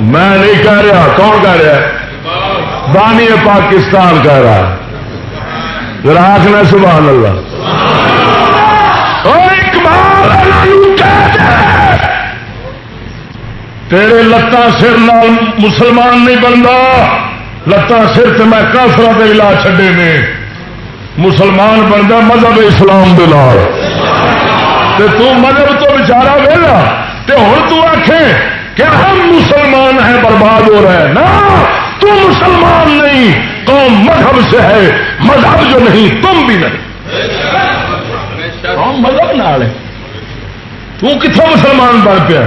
میں نہیں کہہ رہا۔ کون کہہ رہا بانی پاکستان کہہ رہا۔ راک نے سبحان اللہ۔ تیرے لتان سر نال مسلمان نہیں بنتا۔ لتان سر سے میں کافر کے علا چھڈے نے۔ مسلمان بنتا مذہب اسلام دے تو مذہب تو بچارا ویلا۔ تو ہوں تو آخے کہ ہم مسلمان ہیں، برباد ہو رہے ہیں۔ نا تو مسلمان نہیں، قوم مذہب سے ہے۔ مذہب جو نہیں، تم بھی نہیں۔ قوم مذہب نہ تو کتوں مسلمان بن پیا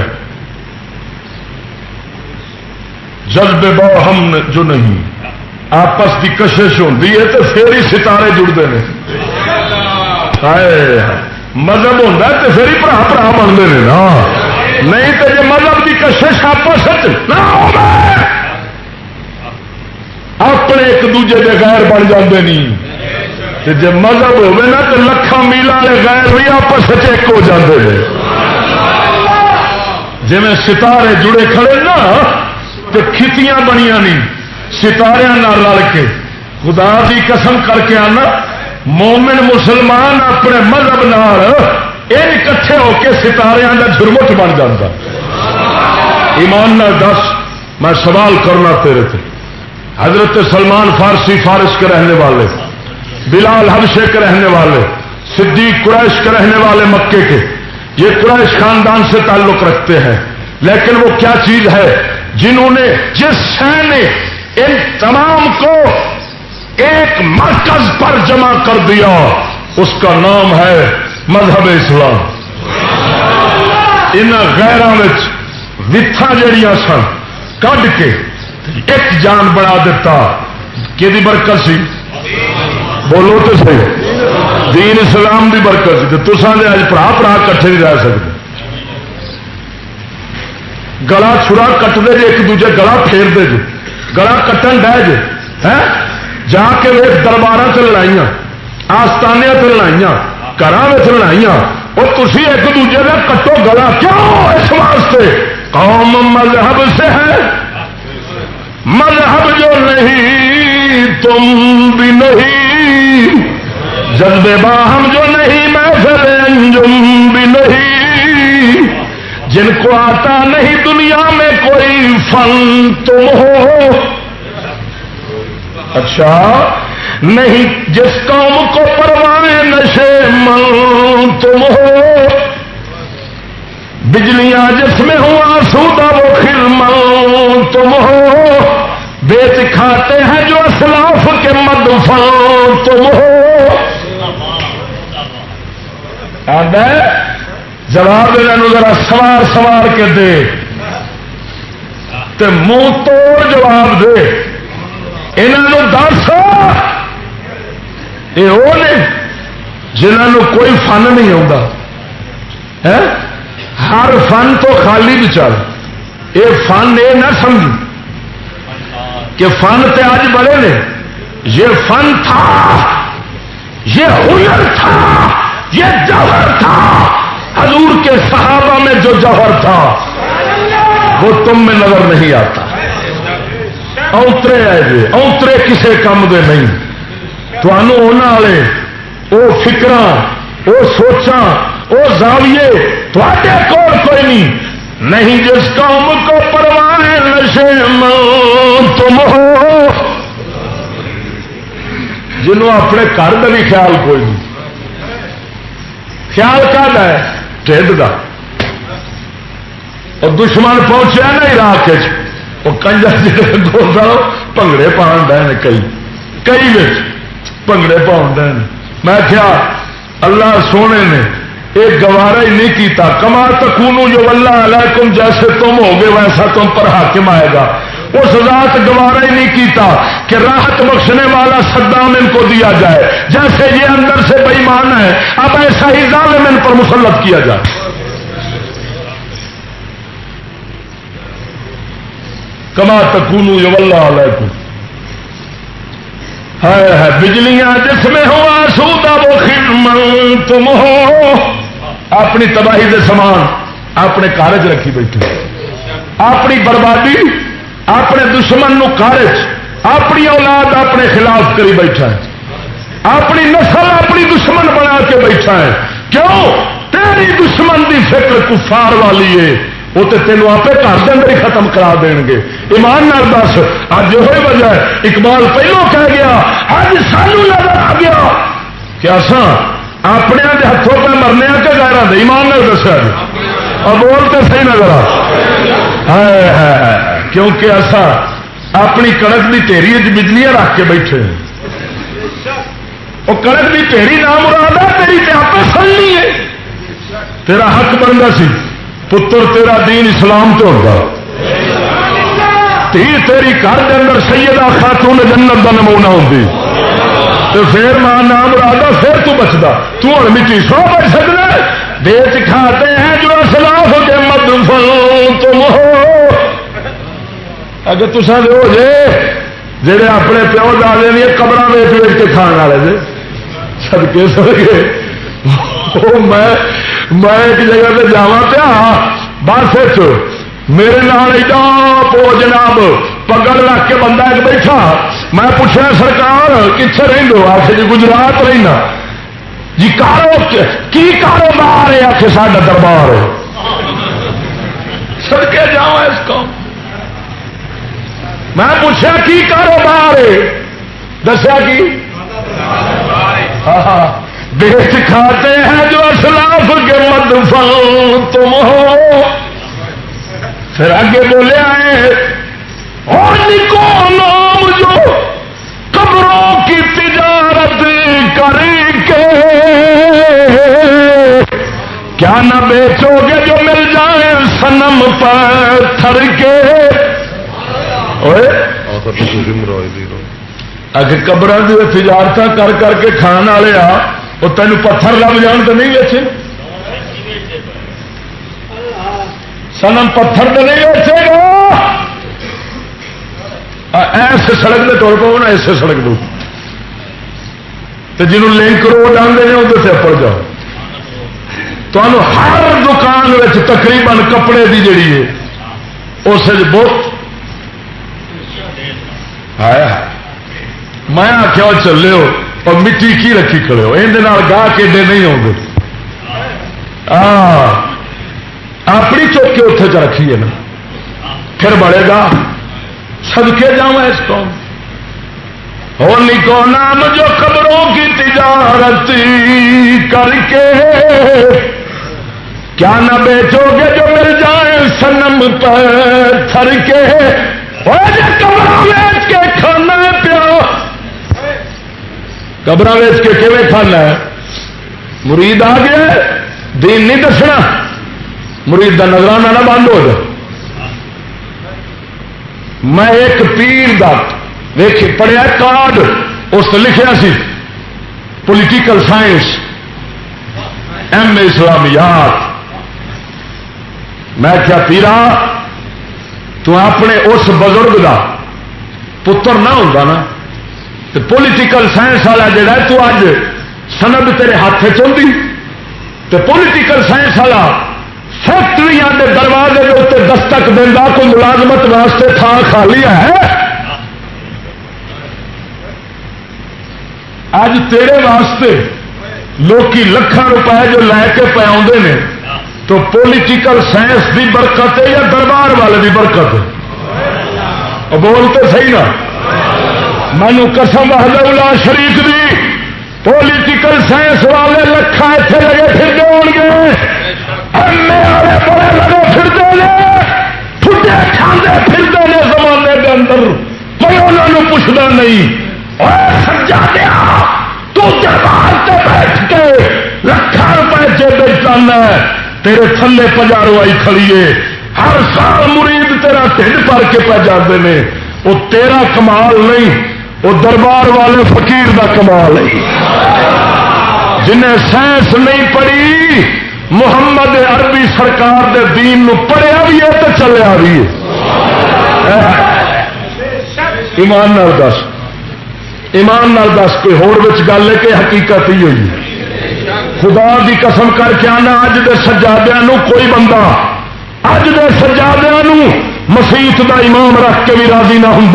جذبے بہ ہم جو نہیں۔ آپس کی کشش ہوتی ہے تو پھر ہی ستارے جڑتے ہیں۔ مذہب ہوتا تو پھر ہی برا برا بنتے ہیں نا۔ نہیں تو جی مذہب کی کشش آپس اپنے ایک دوجے کے غیر بن جاتے نہیں۔ جی مذہب ہوے نا تو لکھان میلا والے غیر بھی آپس ایک ہو جاتے ہیں۔ جی ستارے جڑے کھڑے نا تو کھتیاں بنیا نہیں۔ ستارے رل کے خدا کی قسم کر کے آنا، مومن مسلمان اپنے مذہب نال کٹھے ہو کے ستارے کا جرمٹ بن جاتا ایمان نہ دس، میں سوال کرنا تیرے تھے حضرت سلمان فارسی فارس کے رہنے والے، بلال حبشے کے رہنے والے، صدیق قریش کے رہنے والے مکے کے۔ یہ قریش خاندان سے تعلق رکھتے ہیں۔ لیکن وہ کیا چیز ہے؟ جنہوں نے جس شہ نے ان تمام کو ایک مرکز پر جمع کر دیا۔ اس کا نام ہے مذہب اسلام۔ ان غیروں وتھا جڑیاں سن کھ کے ایک جان بنا دیتا۔ کہ برکت سی؟ بولو تو صحیح۔ دین اسلام دی برکت سی۔ تو اج برا برا کٹھے نہیں رہ سکتے گلا چھڑا کٹتے جی ایک دوجے گلا پھیر دے جی گلا کٹن ڈہ جی جا کے ویس دربار سے لڑائیاں آستانیا سے لڑائیاں گھر لڑائیاں اور تھی ایک دوجے کا کٹو گلا کیوں اس واسطے؟ قوم مذہب سے ہے۔ مذہب جو نہیں، تم بھی نہیں۔ جذبے باہم جو نہیں، محفل انجم بھی نہیں۔ جن کو آتا نہیں دنیا میں کوئی فن تم ہو۔ اچھا نہیں جس قوم کو پروائے نشے من تم ہو۔ بجلیاں جس میں ہوں آسودا وہ خرم تم ہو۔ بیچ کھاتے ہیں جو اسلاف کے مد تم ہو۔ جواب ذرا سوار سوار کے دے۔ منہ توڑ جواب دے۔ یہاں دس۔ یہ وہ نے جنہوں کوئی فن نہیں آتا ہر فن تو خالی بھی چل۔ یہ فن یہ نہ سمجھ کہ فن تے اج بڑے نے۔ یہ فن تھا۔ یہ ہنر تھا۔ یہ جوہر تھا۔ حضور کے صحابہ میں جو جوہر تھا، وہ تم میں نظر نہیں آتا۔ اوترے آئے جی اوترے کسے کام دے نہیں۔ والے وہ فکر وہ سوچا وہ زاویے تے کول کوئی نہیں۔ نہیں جس قوم کو پرواہ نشے تم ہو۔ جنہوں اپنے گھر کا بھی خیال کوئی نہیں۔ خیال کر ہے؟ ٹھڈ کا اور دشمن پہنچا نا علاقے وہ کنجر جی گودا پنگڑے پان ڈے کئی۔ کئی بھنگڑے پاؤن ڈے میں کیا اللہ سونے نے ایک گوارا ہی نہیں کیتا۔ کما تکونو جو اللہ علیکم جیسے تم ہو گے ویسا تم پر حاکم آئے گا۔ اس ذات گوارا ہی نہیں کیتا کہ راحت بخشنے والا صدام ان کو دیا جائے۔ جیسے یہ اندر سے بےمان ہے، اب ایسا ہی ظالم ان پر مسلط کیا جائے۔ کما تکونو جو اللہ علیکم ہے بجلیاں جس میں ہو آسودا وہ خدم تم ہو۔ اپنی تباہی دے سامان اپنے کارج رکھی بیٹھے۔ اپنی بربادی اپنے دشمن نو کارج، اپنی اولاد اپنے خلاف کری بیٹھا ہے۔ اپنی نسل اپنی دشمن بنا کے بیٹھا ہے۔ کیوں؟ تیری دشمن دی فکر کفار والی ہے۔ وہ تو تینوں آپ گھر کے اندر ہی ختم کرا دیں گے۔ ایمان دس اج یہ وجہ ہے۔ اقبال پہلو کہہ گیا اج سانو نظر آ گیا۔ کہ اصا اپنے ہاتھوں پہ مرنے کے گہرا دے، ایمان نال دسیا جی۔ اور بول تو صحیح نظر آ۔ کیونکہ اصا اپنی کڑک کی ٹھیری بجلیاں رکھ کے بیٹھے ہیں۔ وہ کڑک کی ٹھیری نام مراد ہے، تیری آپ سننی ہے۔ تیرا حق بنتا سی، پتر تیرا دین اسلام تو ہوگا۔ تھی تیری گھر کے اندر سیدہ خاتون جنت کا نمونا ہوتی تو پھر ماں نام رادا پھر تو بچتا تو ہوں مٹی سو بچ سکنا بیچ کھاتے ہیں جو اسلاف کے مد تم ہو اگر تصا دو جے جہے اپنے پیو دادے دیا قبر ویچ ویچ کے کھان والے جی سدکے سدکے میں میں ایک جگہ پہ جا پیا، بس میرے نال ایڈا پو جناب پگڑ رکھ کے بندہ ایک بیٹھا۔ میں پوچھا، سرکار کتنے رہو آخر جی گجرات رہنا جی کارو، کی کاروبار ہے آخر ساڈا دربار؟ سڑکے جاؤ اس کو میں پوچھا، کی کاروبار ہے؟ دسیا کی؟ بیچ کھاتے ہیں جو اسلاف کے مد فل تم ہو۔ پھر آگے بولے، آئے، اور نکو نام جو قبروں کی تجارت کر کے۔ کیا نہ بیچو گے جو مل جائے سنم پر تھر کے۔ اگر قبر تجارت کر کر کے کھان والے آ وہ تین پتھر لگ جان تو نہیں ویچے سنم پتھر تو نہیں ویچے گا ایسے سڑک میں ٹور پاؤ نا ایسے سڑک دو جنہوں لنک روڈ آتے ہیں اندر سے پڑ جاؤ تو ہر دکان تقریباً کپڑے کی جیڑی ہے اس بہت آیا میں آخیا چلے ہو اور مٹی کی رکھی کھڑے ہو یہ گاہ کے نہیں آؤ اپنی چوک کے اتنے چ رکھیے نا پھر بڑے گا سدکے جا اس کو کو نام جو خبروں کی تجارت کر کے کیا نہ بیچو گے جو مل جائے سنم پر تھر کے ویچ کے کھانا پیا قبر ویچ کے کھے کھانا ہے مرید آ گیا دین نہیں دسنا مرید کا نظرانہ نہ بند ہو جائے میں ایک پیر دا پڑھیا کارڈ اس لکھا سی پولیٹیکل سائنس ایم اسلامیات میں کیا پیرا تو اپنے اس بزرگ دا پتر نہ ہوتا نا تو پولیٹیکل سائنس والا جڑا تو اج سند تیرے ہاتھ چلتی تو پولیٹیکل سائنس والا فیکٹری کے دروازے کے اتنے دستک دینا کوئی ملازمت واسطے تھان خالی ہے۔ اج تیرے واسطے لوکی لکھان روپئے جو لے کے پہ آدھے تو پولیٹیکل سائنس کی برکت ہے یا دربار والے کی برکت ہے؟ بولتے صحیح نا۔ مینو قسم الا شریف دی۔ پولیٹیکل سائنس والے لکھا اتنے لگے پھر ہو گے۔ والے بڑے لگے پھرتے ہیں ٹھڈے کھانے پھرتے ہیں زمانے کے اندر۔ کوئی انہوں نے پوچھنا نہیں۔ سجا دیا تو دربار سے بیٹھ کے لکھان روپئے جیب چاہنا ہے۔ تیرے تھلے پجاروائی کھڑیے ہر سال مرید تیرا ٹھنڈ پڑ کے پہ جاتے ہیں وہ تیرا کمال نہیں، وہ دربار والے فقیر دا کمال ہے۔ جنہیں سائنس نہیں پڑھی، محمد عربی سرکار دے دین نو پڑھیا بھی ہے تو چلیا بھی ہے۔ ایمان نال دس۔ ایمان نال دس کوئی ہور گل ہے کہ حقیقت ہی ہوئی ہے۔ خدا دی قسم کر کے آنا اج دے سجادیا کوئی بندہ اج دے سجادیا مسیت دا امام رکھ کے بھی راضی نہ ہوں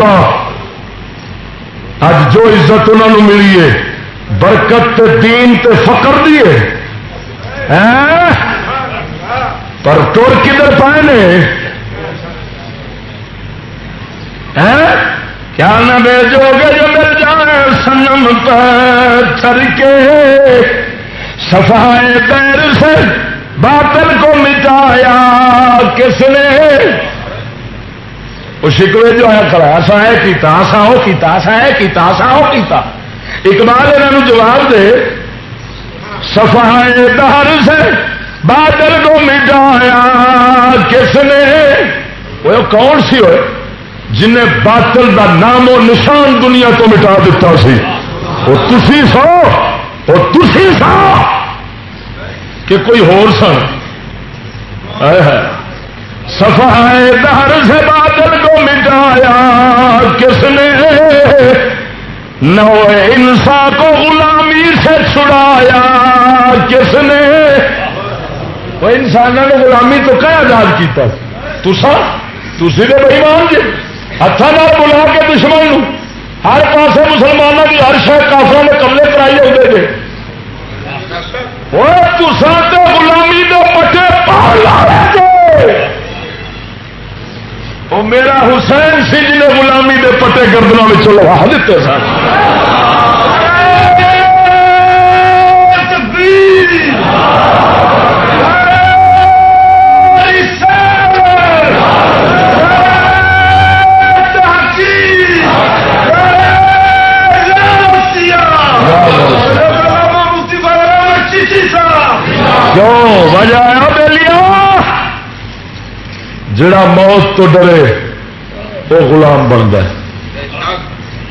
اج جو عزت انہوں ملی ہے، برکت تے دین تے فقر دیے ہاں؟ پر تر کدھر پائے نے؟ ہاں؟ کیا نہ بیچو گے جو مل جائے، سنم پر پہ کے۔ صفائے پیر سے باطل کو مٹایا۔ کس نے؟ وہ شکوے جو ہے کھڑا ایسا ہے کیتا ایسا ہو کیتا ایسا ہے کیتا ایسا ہو کیتا اقبال انہوں جواب دے صفائے دہر سے بادل کو مٹایا۔ کس نے؟ وہ کون سی ہوئے؟ جنہیں باطل دا نام و نشان دنیا تو مٹا دیتا سی۔ وہ تسی سو، وہ تسی سو۔ کہ کوئی ہور سن۔ سفائے دہر سے بادل کو مٹایا۔ کس نے نو انسان کو غلامی سے چھڑایا؟ کس نے وہ انسان نے غلامی تو کیا آزاد کیا تسا تھی تو بھائی مان جی ہاتھوں بلا کے دشمن ہر پاسے مسلمانوں کی ہر شاید کافر نے کملے کرائی ہوتے تھے غلامی دو پٹے وہ میرا حسین سی جی نے غلامی دے پٹے گردنوں لوا دیتے سن موت تو ڈرے، وہ غلام بنتا ہے۔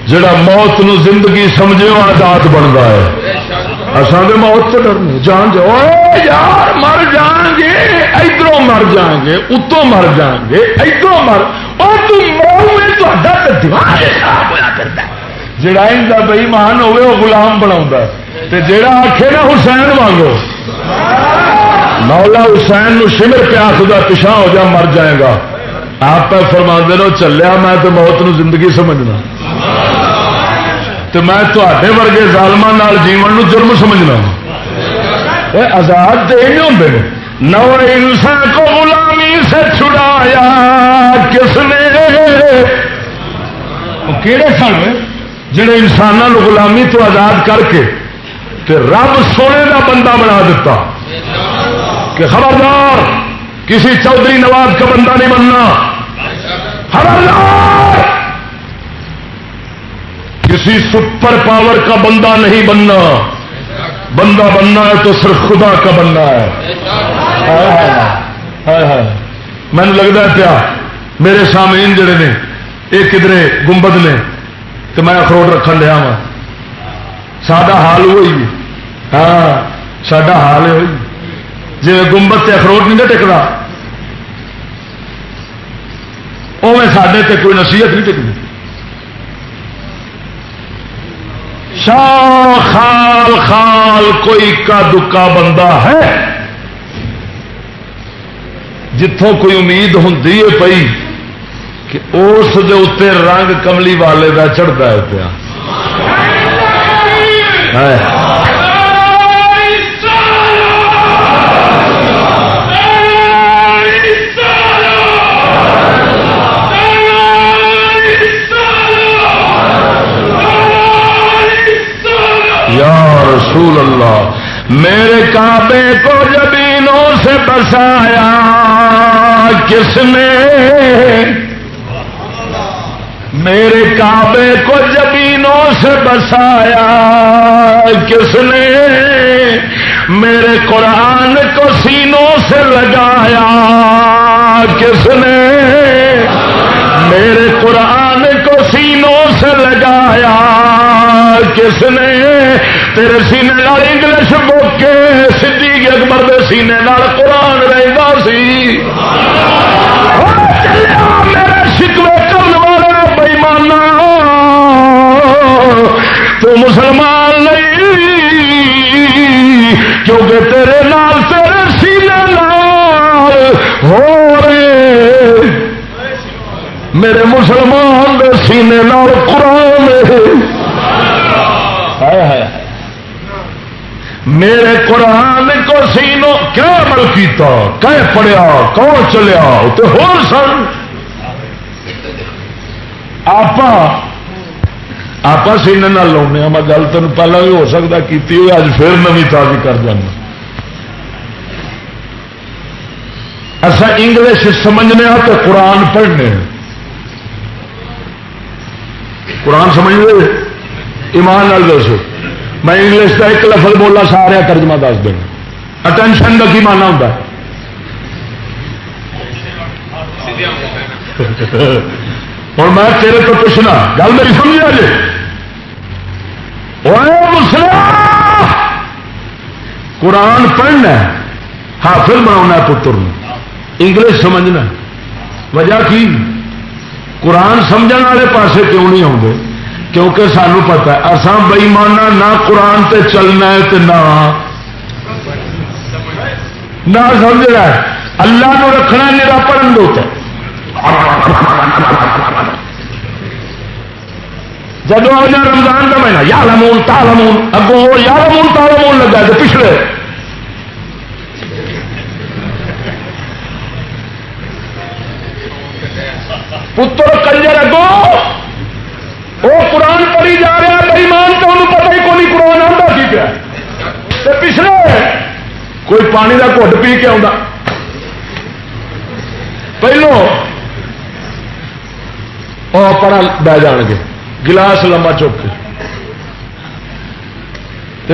جڑا موت نو زندگی سمجھے وہ آزاد بنتا ہے۔ اصل تو موت تو ڈرنے، جان جاؤ۔ یار، مر جان گے ادھر مر جان گے، اتوں مر جان گے ادھر مر۔ جڑا ان کا بئیمان ہوے وہ غلام بنا جڑا آخے نا حسین مانگو مولا حسین نو شمر پیاس کا پچھا ہو جا، مر جائے گا۔ آپ فرما دو چلیا میں تو موت نو زندگی سمجھنا۔ تو میں تے ورگے ظالم جیون جرم سمجھنا۔ آزاد تو یہ ہوں نو انسان کو غلامی سے چھڑایا۔ کس نے؟ کہڑے سن؟ جڑے انسانوں غلامی تو آزاد کر کے تے رب سونے کا بندہ بنا دیتا کہ خبردار، کسی چودھری نواز کا بندہ نہیں بننا۔ خبردار کسی سپر پاور کا بندہ نہیں بننا۔ بندہ بننا ہے تو صرف خدا کا بننا ہے۔ میں لگتا ہے پیا، میرے سامعین جڑے نے یہ کدرے گنبد نے تو میں اخروٹ رکھن لیا وا سڈا حال ہوئی ہاں سڈا حال ہوئی جی گنبد سے اخروٹ نہیں ٹکتا وہ سڈے کوئی نصیحت نہیں ٹکتی شاہ خال خال کوئی کا دکا بندہ ہے؟ جتوں کوئی امید ہوں پئی کہ اس دے رنگ کملی والے کا چڑھتا ہے پیا۔ رسول اللہ، میرے کعبے کو زمینوں سے بسایا، کس نے؟ میرے کعبے کو زمینوں سے بسایا، کس نے؟ میرے قرآن کو سینوں سے لگایا، کس نے؟ میرے قرآن کو سینوں سے لگایا کس نے تیرے سینے نال انگلش بوکے سی اکبر دے سینے نال قرآن رہتا سی۔ میرے شکوے کرنے والے بےمانا تو مسلمان نہیں، کیونکہ تیرے نال، تیرے سینے نال ہو رہے۔ میرے مسلمان دے سینے نال قرآن میرے قرآن کو سینو کیا عمل کیتا؟ کہ پڑھیا، کون چلیا؟ تو ہو سن۔ آپ آپ سینے نہ لاؤنے ہاں، میں گل تین پہلے بھی ہو سکتا کی اج پھر نوی تازی کر جانا۔ اصا انگلش سمجھنے ہاں تو قرآن پڑھنے ہاں۔ قرآن سمجھ لے ایمان نال دسو۔ میں انگلش کا ایک لفظ بولا سارا ترجمہ دس دینا اٹینشن کا کی مانا ہوتا ہے؟ اور میں تیرے تو پوچھنا، گل میری سمجھا جی مسلم قرآن پڑھنا حافظ بنا پتر انگلش سمجھنا۔ وجہ کی؟ قرآن سمجھ والے پاسے کیوں نہیں آتے کیونکہ سانو پتا ہے اسان بئیمانا نہ قرآن تے چلنا ہے تے نہ۔ نہ سمجھ رہا ہے، اللہ نو رکھنا میرا پڑھن دو جب آ جا رمضان کا مہینہ، یا لمون، تا لمون، اگوں یا لمون، تا لگا جو پچھلے۔ پتر کنجر اگوں۔ وہ قرآن پڑھی جا رہا بڑی مان تو انہوں پتہ ہی کون قرآن آتا سی پیا پچھلے کوئی پانی کا گھٹ پی کے آتا پہلو پڑا بہ جان گے گلاس لمبا چک کے۔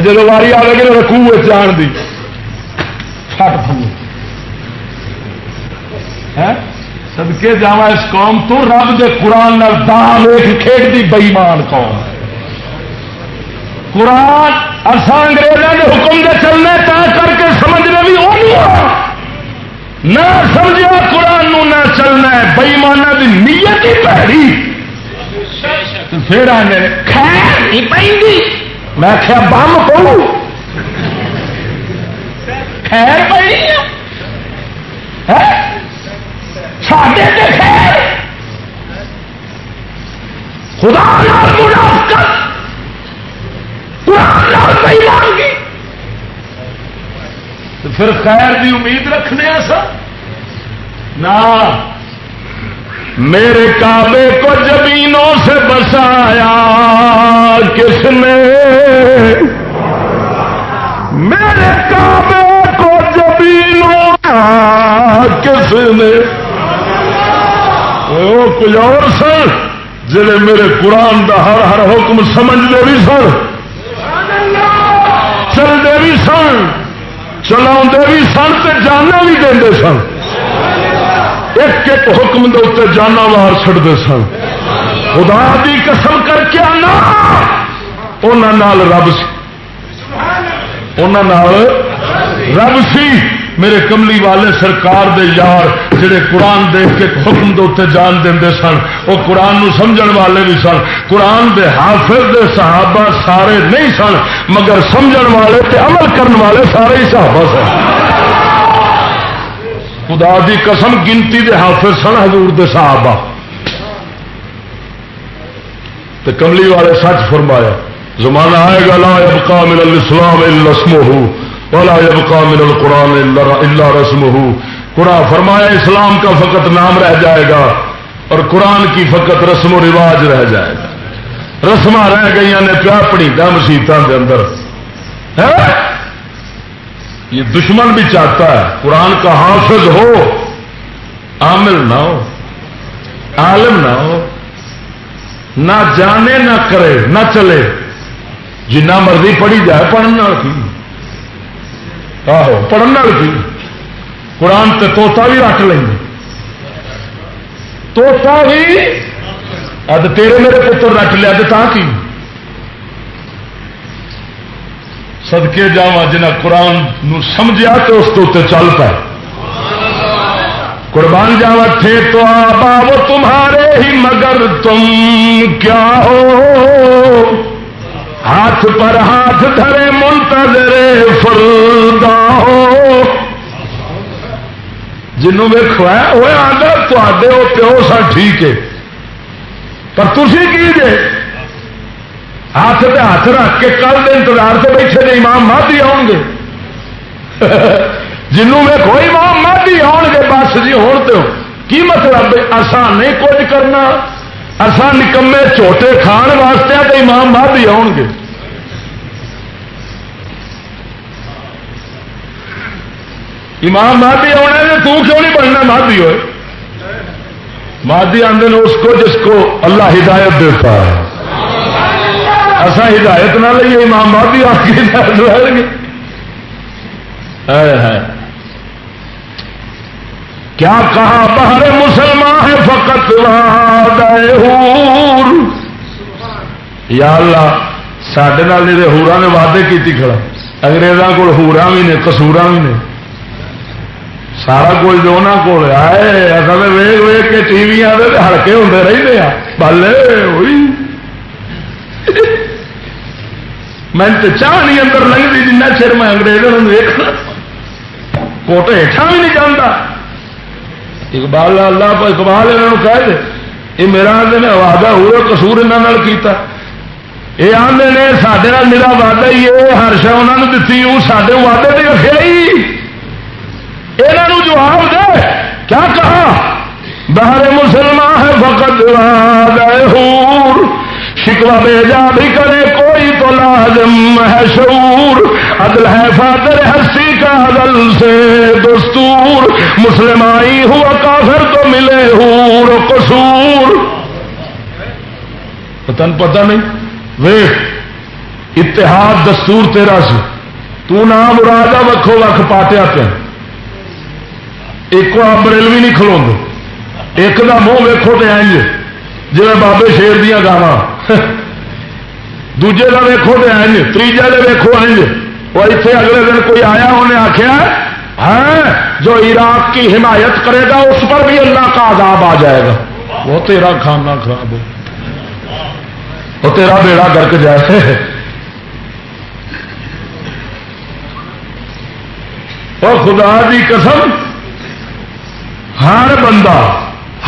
جب واری آئے گی رکھو جان دی۔ فٹ سدکے جا اس قوم تو رب دے قرآن دان ویخ کھیڈتی بئیمان قوم قرآن اصا انگریزوں کے حکم دے چلنے تا کر کے سمجھنے بھی وہ نہ سمجھا قرآن نو نہ چلنا ہے۔ بئیمانہ کی نیت ہی پیڑی پھر آنے خیر نہیں پہ میں کیا بم پو خیر پہ ساڈے خیر۔ خدا منافقت۔ قرآن مانگی۔ پھر خیر کی امید رکھنے سر؟ نہ میرے کعبے کو زمینوں سے بسایا۔ کس نے؟ میرے کعبے کو زمینوں کس نے؟ وہ کچھ اور سر جڑے میرے قرآن دا ہر ہر حکم سمجھتے بھی سر چلتے بھی سن چلا بھی سن جانا بھی دے سن۔ ایک ایک حکم دے اتنے جانا وار چڑتے سن۔ خدا دی قسم کر کے آنا۔ انہوں رب سی۔ رب سی۔ میرے کملی والے سرکار دے یار جڑے قرآن دیکھ کے حکم دے اتنے جان دے سن وہ قرآن نو سمجھن والے بھی سن۔ قرآن دے حافظ دے صحابہ سارے نہیں سن، مگر سمجھن والے تے عمل کرن والے سارے ہی صحابہ سن۔ خدا دی قسم گنتی دے حافظ سن حضور دے صحابہ۔ تے کملی والے سچ فرمایا، زمانہ آئے گا، لا يبقى من الاسلام الا اسمه ولا يبقى من القران الا رسمه. قرآن فرمایا اسلام کا فقط نام رہ جائے گا اور قرآن کی فقط رسم و رواج رہ جائے گا. رسم رہ گئی نے پیا پڑی دا مسیطوں کے اندر یہ دشمن بھی چاہتا ہے قرآن کا حافظ ہو، عامل نہ ہو، عالم نہ ہو، نہ جانے نہ کرے، نہ چلے۔ جنہ مرضی پڑھی جائے پڑھنے کی؟ آہو پڑھنے کی قرآن تے توتا بھی رکھ لیں توتا بھی؟ اب تیرے میرے پتر رکھ لیا تو کی؟ سدکے جا جنا قرآن نو سمجھا تو اس کو چل پائے۔ قربان جاوا تھے تو آبا وہ تمہارے ہی مگر تم کیا ہو؟ ہاتھ پر ہاتھ دھرے منتظر فردا ہو۔ جنوں میں کھوایا ہوئے آگا تے وہ پیو سا ٹھیک ہے۔ پر تھی کی جے؟ ہاتھ پہ ہاتھ رکھ کے کل دن انتظار سے بیٹھے <laughs> نے امام مادی آؤ گے۔ جنوں میں کوئی امام مادی آؤ گے، بس جی ہوں تو کی مطلب آسان نہیں کچھ کرنا۔ آسان نکمے چھوٹے کھان واسطے تو امام مادی آؤ گے۔ امام مادی آنا ہے تو کیوں نہیں بننا مادی ہوئے؟ مادی آدھے اس کو جس کو اللہ ہدایت دیتا ہے۔ ایسا ہدایت نہ لئیے، امام مادی آپ کی ہدایت لے گے کیا کہا باہر مسلمان ہے فقط یا اللہ سڈے ہورا نے وعدے کی کھڑا اگریزوں کو ہورا بھی نے کسورا بھی نے۔ سارا کچھ جو انہوں کو آئے اصل ویگ ویگ کے ٹی وی ہلکے ہوتے رہتے ہیں بلے ہوئی میں تو چاہ نہیں اندر لگتی جنہ چر میں انگریزوں دیکھ کوٹ ہیٹھا بھی نہیں جانتا اقبال اللہ پہ اقبال یہاں کہہ دے یہ میرا آدھے نے وعدہ ہوا کسور یہاں کیتا۔ یہ آدھے نے سڈے میرا وعدہ ہی ہے ہر شا انہوں نے دتی وہ سارے وعدے تو رکھے ہی۔ یہ جواب دے، کیا کہا؟ باہر مسلمان ہے، فقط ہور شکوا بھیجا بھی کرے کوئی تو لازم ہے شعور۔ عدل ہے فاتر ہستی کا عدل سے دستور۔ مسلم آئی ہوا کافر تو ملے ہور قصور۔ پتن پتہ نہیں۔ ویخ اتحاد دستور تیرا سی۔ تو نام راجا وکھو وکھ پاٹیا پہ ایک بریلوی نہیں کھلو ایک کا منہ ویکو تو اینج۔ جی بابے شیر دیا گاوا دوجے کا ویکو تو اینج۔ تیجے کا ویکو اینج۔ وہ اتنے اگلے دن کوئی آیا، انہیں آخیا ہاں، جو عراق کی حمایت کرے گا، اس پر بھی اللہ کا عذاب آ جائے گا۔ وہ تیرا کھانا خراب ہو وہ تیرا بیڑا گرک جائے اور خدا دی قسم، ہر بندہ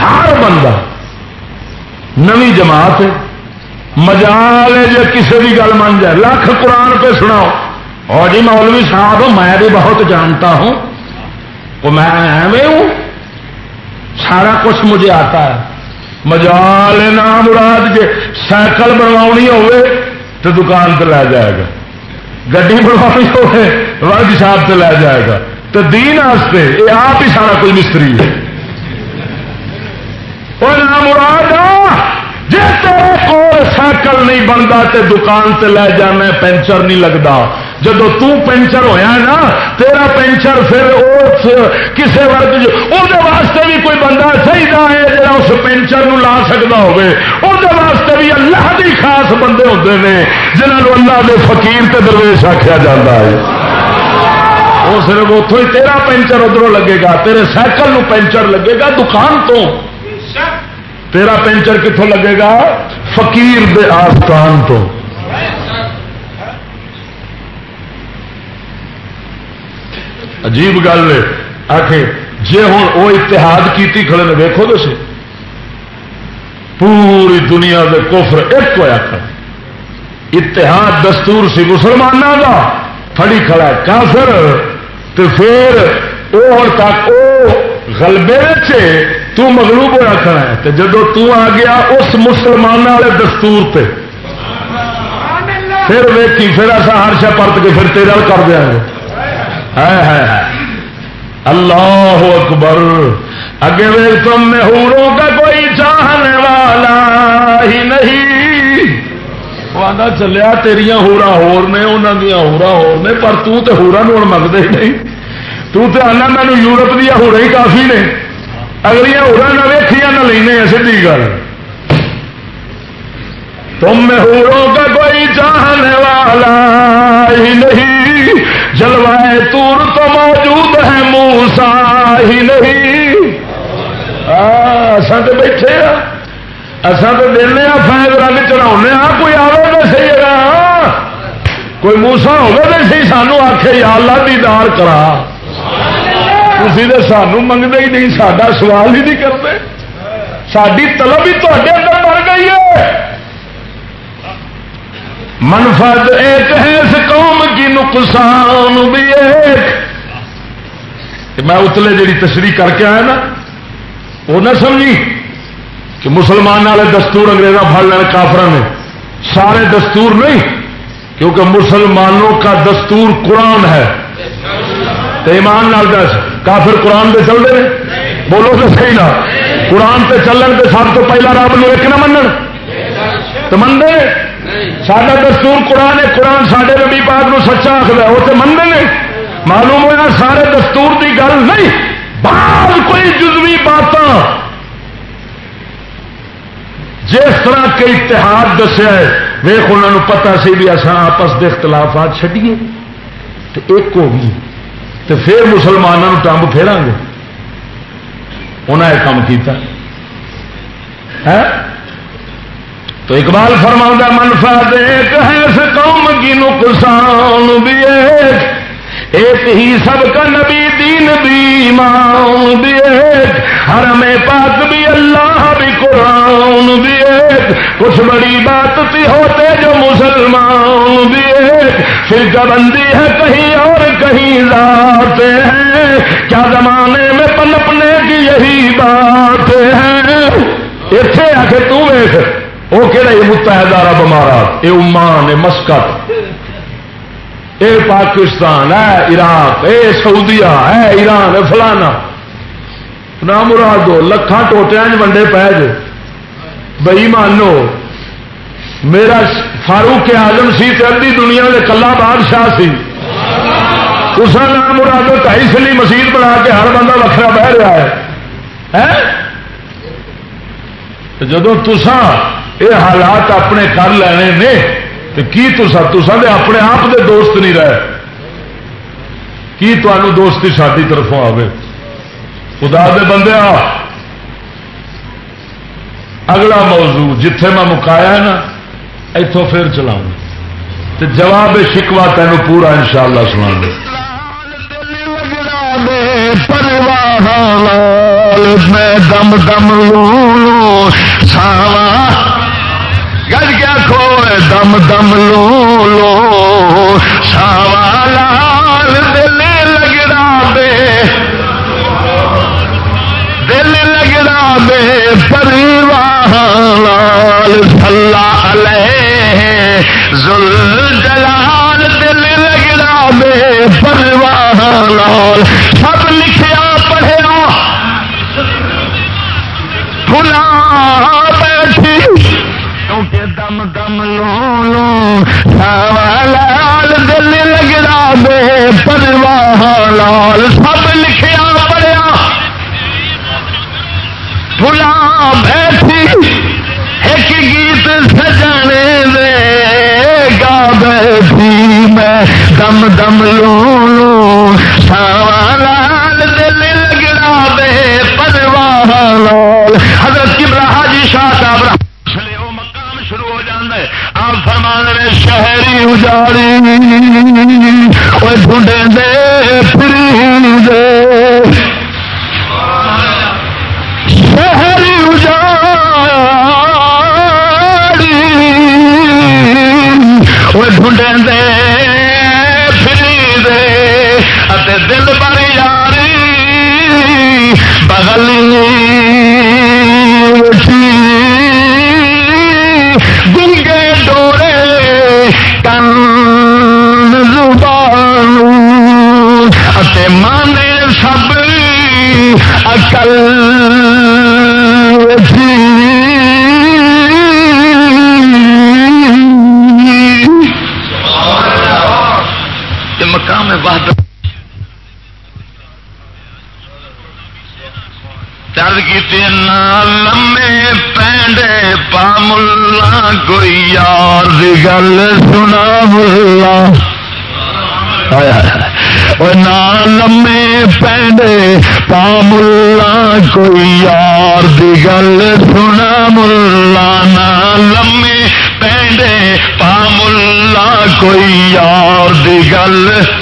ہر بندہ نوی جماعت مجال ہے جی کسی بھی گل من جائے۔ لاکھ قرآن پہ سناؤ۔ اور جی مولوی صاحب، میں بھی بہت جانتا ہوں وہ میں ایویں ہوں، سارا کچھ مجھے آتا ہے۔ مجال نام مراد جی سائیکل بنوانی ہوے تو دکان پہ لے جائے گا۔ گڈی بنوانی ہوے ورک شاپ سے لے جائے گا۔ تو دین واسطے یہ آپ ہی سارا کوئی مستری ہے۔ وہ نام مراد جی تیرے کول سائیکل نہیں بنتا تو دکان سے لے جانا پینچر نہیں لگتا۔ جب تینچر ہوا نا، تیرا پینچر پھر کسی ورگ واسطے بھی کوئی بندہ چاہیے ہے جا اس پینچر نو لا سکتا واسطے بھی اللہ کی خاص بندے ہوتے ہیں جنہوں اللہ کے فقیر تے درویش آخیا جا ہے۔ وہ صرف اتوں ہی تیرا پینچر ادھر لگے گا، تیرے سائیکل نو پینچر لگے گا دکان تو۔ تیرا پینچر کتوں لگے گا؟ فقیر دے آستان تو۔ عجیب گل ہے۔ آخ جی ہوں وہ اتحاد کی کھڑے نے ویکو تو سی پوری دنیا کے کوفر ایک ہوا کر اتحاد دستور سی مسلمانوں کا فڑی کھڑا ہے، کافر۔ تو پھر وہ تک وہ غلبے تو مغلوب ہوا کھڑا ہے۔ تو جدو تو آ گیا اس مسلمان والے دستور پہ پھر ویکھی، پھر ایسا ہر شا پرت کے پھر تیرا کر دیا گے۔ اللہ اکبر۔ اگے وے تم میں ہوروں کا کوئی چاہنے والا ہی نہیں۔ وہ چلیا تیریا ہورا ہور نے انہوں دیا ہورا ہور نے، پر تو تے ہورا نو منگتے ہی نہیں۔ تو تے آنا مینو یورپ دیا ہورا ہی کافی نے۔ اگلی ہورا نہ ویخیا نہ لینے سیدھی گل۔ تم میں ہوروں کا کوئی چاہنے والا ہی نہیں، جلوائے تور تو موجود ہے موسا ہی نہیں۔ تو بیٹھے ہاں۔ اصل تو دینا ہاں، فائد رنگ چڑھا ہاں۔ کوئی آئے تو صحیح ہے کوئی موسا ہوگا تو سی، سانو آخے یا اللہ دیدار کرا۔ تھی تو سانو منگتے ہی نہیں سڈا سوال ہی نہیں کرتے ساری طلب ہی تے اندر بن گئی ہے منفت ایک ہے اس قوم کی نقصان بھی ایک میں اتلے جی تشریح کر کے آیا نا وہ نہ سمجھی کہ مسلمان والے دستور انگریزا پڑ لین کافر نے سارے دستور نہیں کیونکہ مسلمانوں کا دستور قرآن ہے تو ایمان نال دس، کافر قرآن پہ چل رہے بولو تو صحیح نہ قرآن پہ چلن تو سب تو پہلا رب لو ایک نہ من تو من سڈا دستور قرآن ہے، قرآن سڈے نبی پاک نو سچا آخر وہ تو منگے نے معلوم ہوا سارے دستور کی گل نہیں۔ بعض کوئی جزوی بات جس طرح کے اتحاد دسیا ہے ویخ انہوں پتا سی بھی اصا آپس کے اختلافات چڈیے تو ایک ہو گئی۔ تو پھر مسلمانوں ٹمب پھیرا گے انہیں یہ کام کیا ہاں؟ تو اقبال فرما منفا ایک ہے اس قوم کی نقصان بھی ایک ایک ہی سب کا نبی دین بھی ایمان بھی ایک حرم پاک بھی اللہ بھی قرآن بھی ایک کچھ بڑی بات تھی ہوتے جو مسلمان بھی ایک پھر بندی ہے کہیں اور کہیں ذات ہے، کیا زمانے میں پنپنے کی یہی بات ہے؟ اتنے آ کے تو ویخ وہ کہڑا یہ متحدہ عرب امارات یہ عمان ہے مسکت اے پاکستان ہے عراق، اے سعودیا ہے ایران ہے فلانا۔ نہ مراد دو لکھان ٹوٹیا ونڈے پی جے۔ بئی مانو میرا فاروق اعظم سی ادی دنیا کے کلا بادشاہ سی۔ اس نام مراد ٹائی سلی مسیح بنا کے ہر بندہ وکرا بہ رہا ہے۔ جب تسان یہ حالات اپنے کر لینے نے، تو کی تسا تسا دے اپنے آپ دے دوست نہیں رہے۔ کی تمہوں دوستی ساری طرفوں آئے خدا دے بندے اگلا موضوع جتھے میں مکایا نا اتوں پھر چلاؤں تو جواب شکوا تین پورا ان شاء اللہ سنا دے میں دم دم لو ساوا گج کیا کھو دم دم لو لو ساوا لال دل لگڑا بے دل لگڑا بے پریوار لال سلا علیہ زل جلال دل لگڑا بے پریوار لال سب لکھیا پڑھیا۔ فلا بیٹھی۔ کیونکہ دم دم لو لو لال دل لگڑا بے پرواہ لال سب لکھیا پڑیا فلا بیٹھی۔ دم دم لو لو لال دل لگڑا بے پرواہ لال۔ حضرت کمرا حاجی شاہ صاحب چلے وہ شروع ہو جانا ہے۔ آپ فرمان شہری اجاڑی۔ وہ ڈھونڈے دے، پھری دے۔ شہری اجاڑی۔ وہ ڈھونڈے دے بغل گنگے ڈورے زبان مانے سب اکل مقام وحدت چل لمے پینڈے پا ملا کوئی یار دی گل سنا ملا۔ نہ لمے پینڈے پا ملا کوئی یار دی گل سنا ملا۔ نہ لمے پینڈے پا ملا کوئی یار دی گل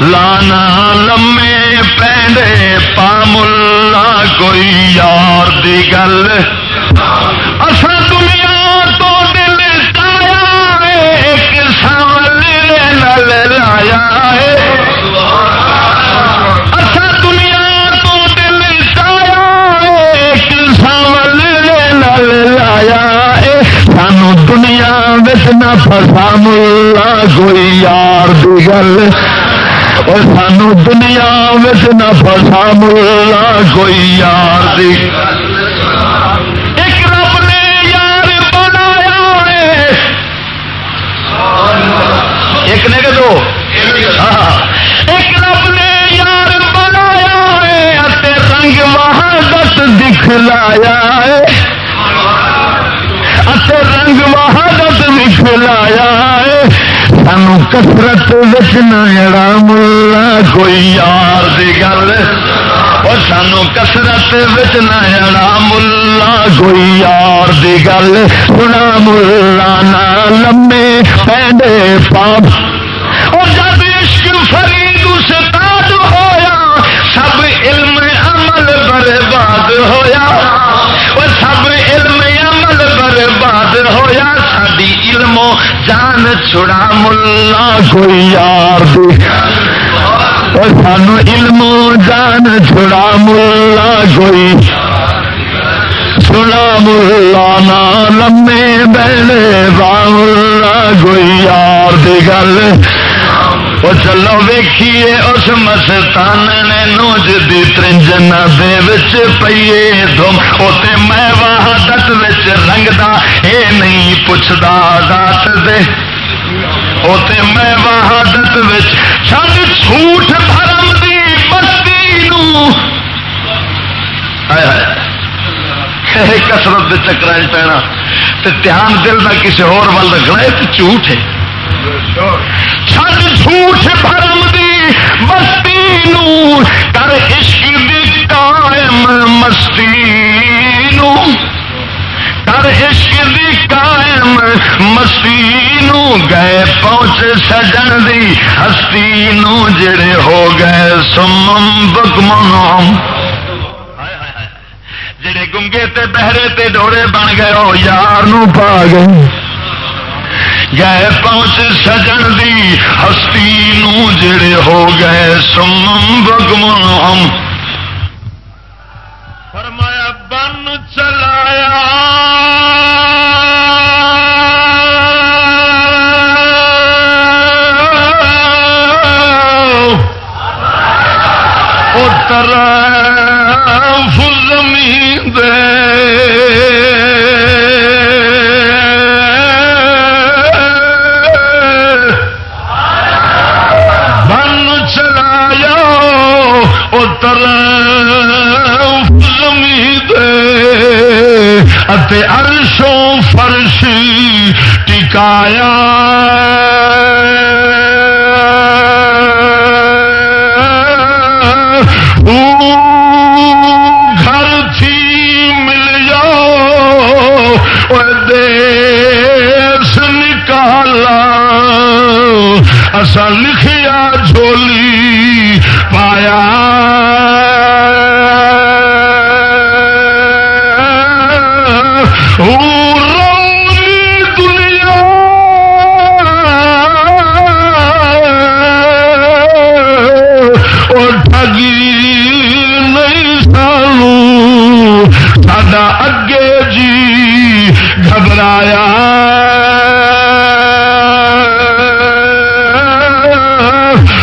لانا لمے پینڈے پا ملا کوئی یار دی گل۔ اصا دنیا تو دل تایا ایک سال نل لایا دنیا تو دل تایا ایک سال نل لایا سانو دنیا بچ نہ فسا ملا، کوئی یار دی گل۔ اور سانو دنیا میں نہ فسا ملا کوئی یار دی۔ ایک رب نے یار بنایا ہے ایک نے کہ دو؟ ایک رب نے یار بنایا ہے رنگ وحدت دکھلایا ہے۔ رنگ وحدت دکھلایا ہے۔ سانو کسرت بچنا ملا کوئی یار دی گل۔ اور سانو کسرت بچنا ملا کوئی یار دی گل۔ سنا ملا نہ لمے پینڈے پاپ۔ اور جب عشق فرید استاد ہویا، سب علم عمل برباد ہویا۔ ساری جان چھڑا ملا کوئی یار دی اور سانو علم جان چھڑا ملا کوئی۔ چھڑا ملا نا لمے بہنے بالا کوئی یار دی گل۔ وہ چلو ویکھیے، اس مستان نے نوج دی ترنجن دے وچ پیے دم اوتے میں وحدت وچ رنگدا، اے نہیں پوچھدا ذات دے۔ اوتے میں وحدت وچ چھڈ جھوٹ بھرم دی بستی نو۔ ہائے ہائے۔ کسرت کے چکر پینا۔ تو دھیان دل کا کسی ہول رکھنا یہ تو جھوٹ ہے۔ جھوٹ برم دی بستی نو کر عشق دی قائم، مستی نو کر عشق دی قائم، مستی نو گئے پہنچ سجن دی، ہستی نو جڑے ہو گئے سمم بکمنام جڑے گنگے تے بہرے تے ڈوڑے بن گئے ہو یار نو پا گئے۔ گئے پہنچ سجن دی ہستی نو جڑے ہو گئے سم بگم فرمایا بن چلایا۔ پتر زمین دے اتے فرش ٹکایا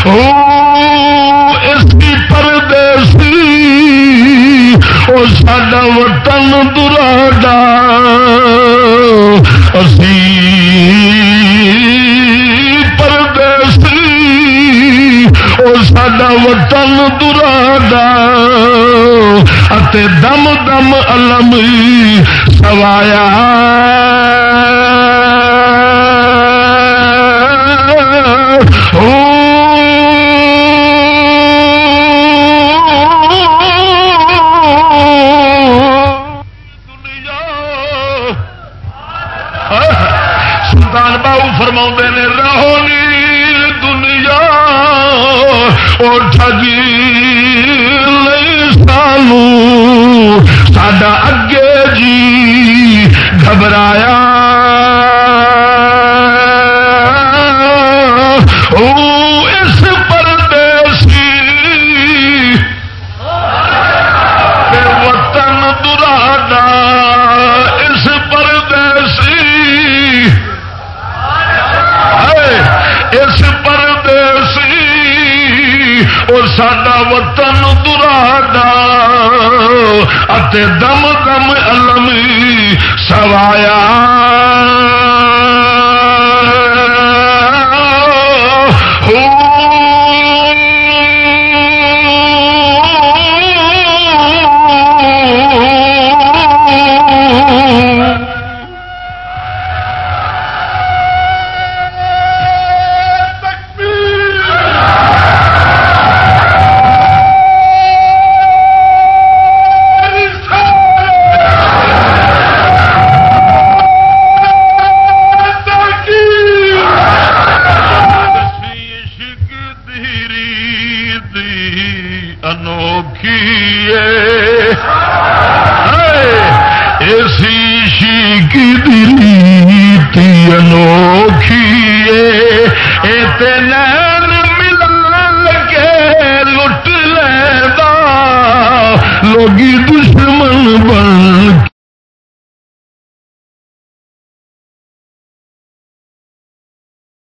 ہوں اس کی پردیسی، او ساڈا وطن دراڈا اسی پردیسی، او ساڈا وطن دراڈا اتے دم دم علم سوایا۔ دم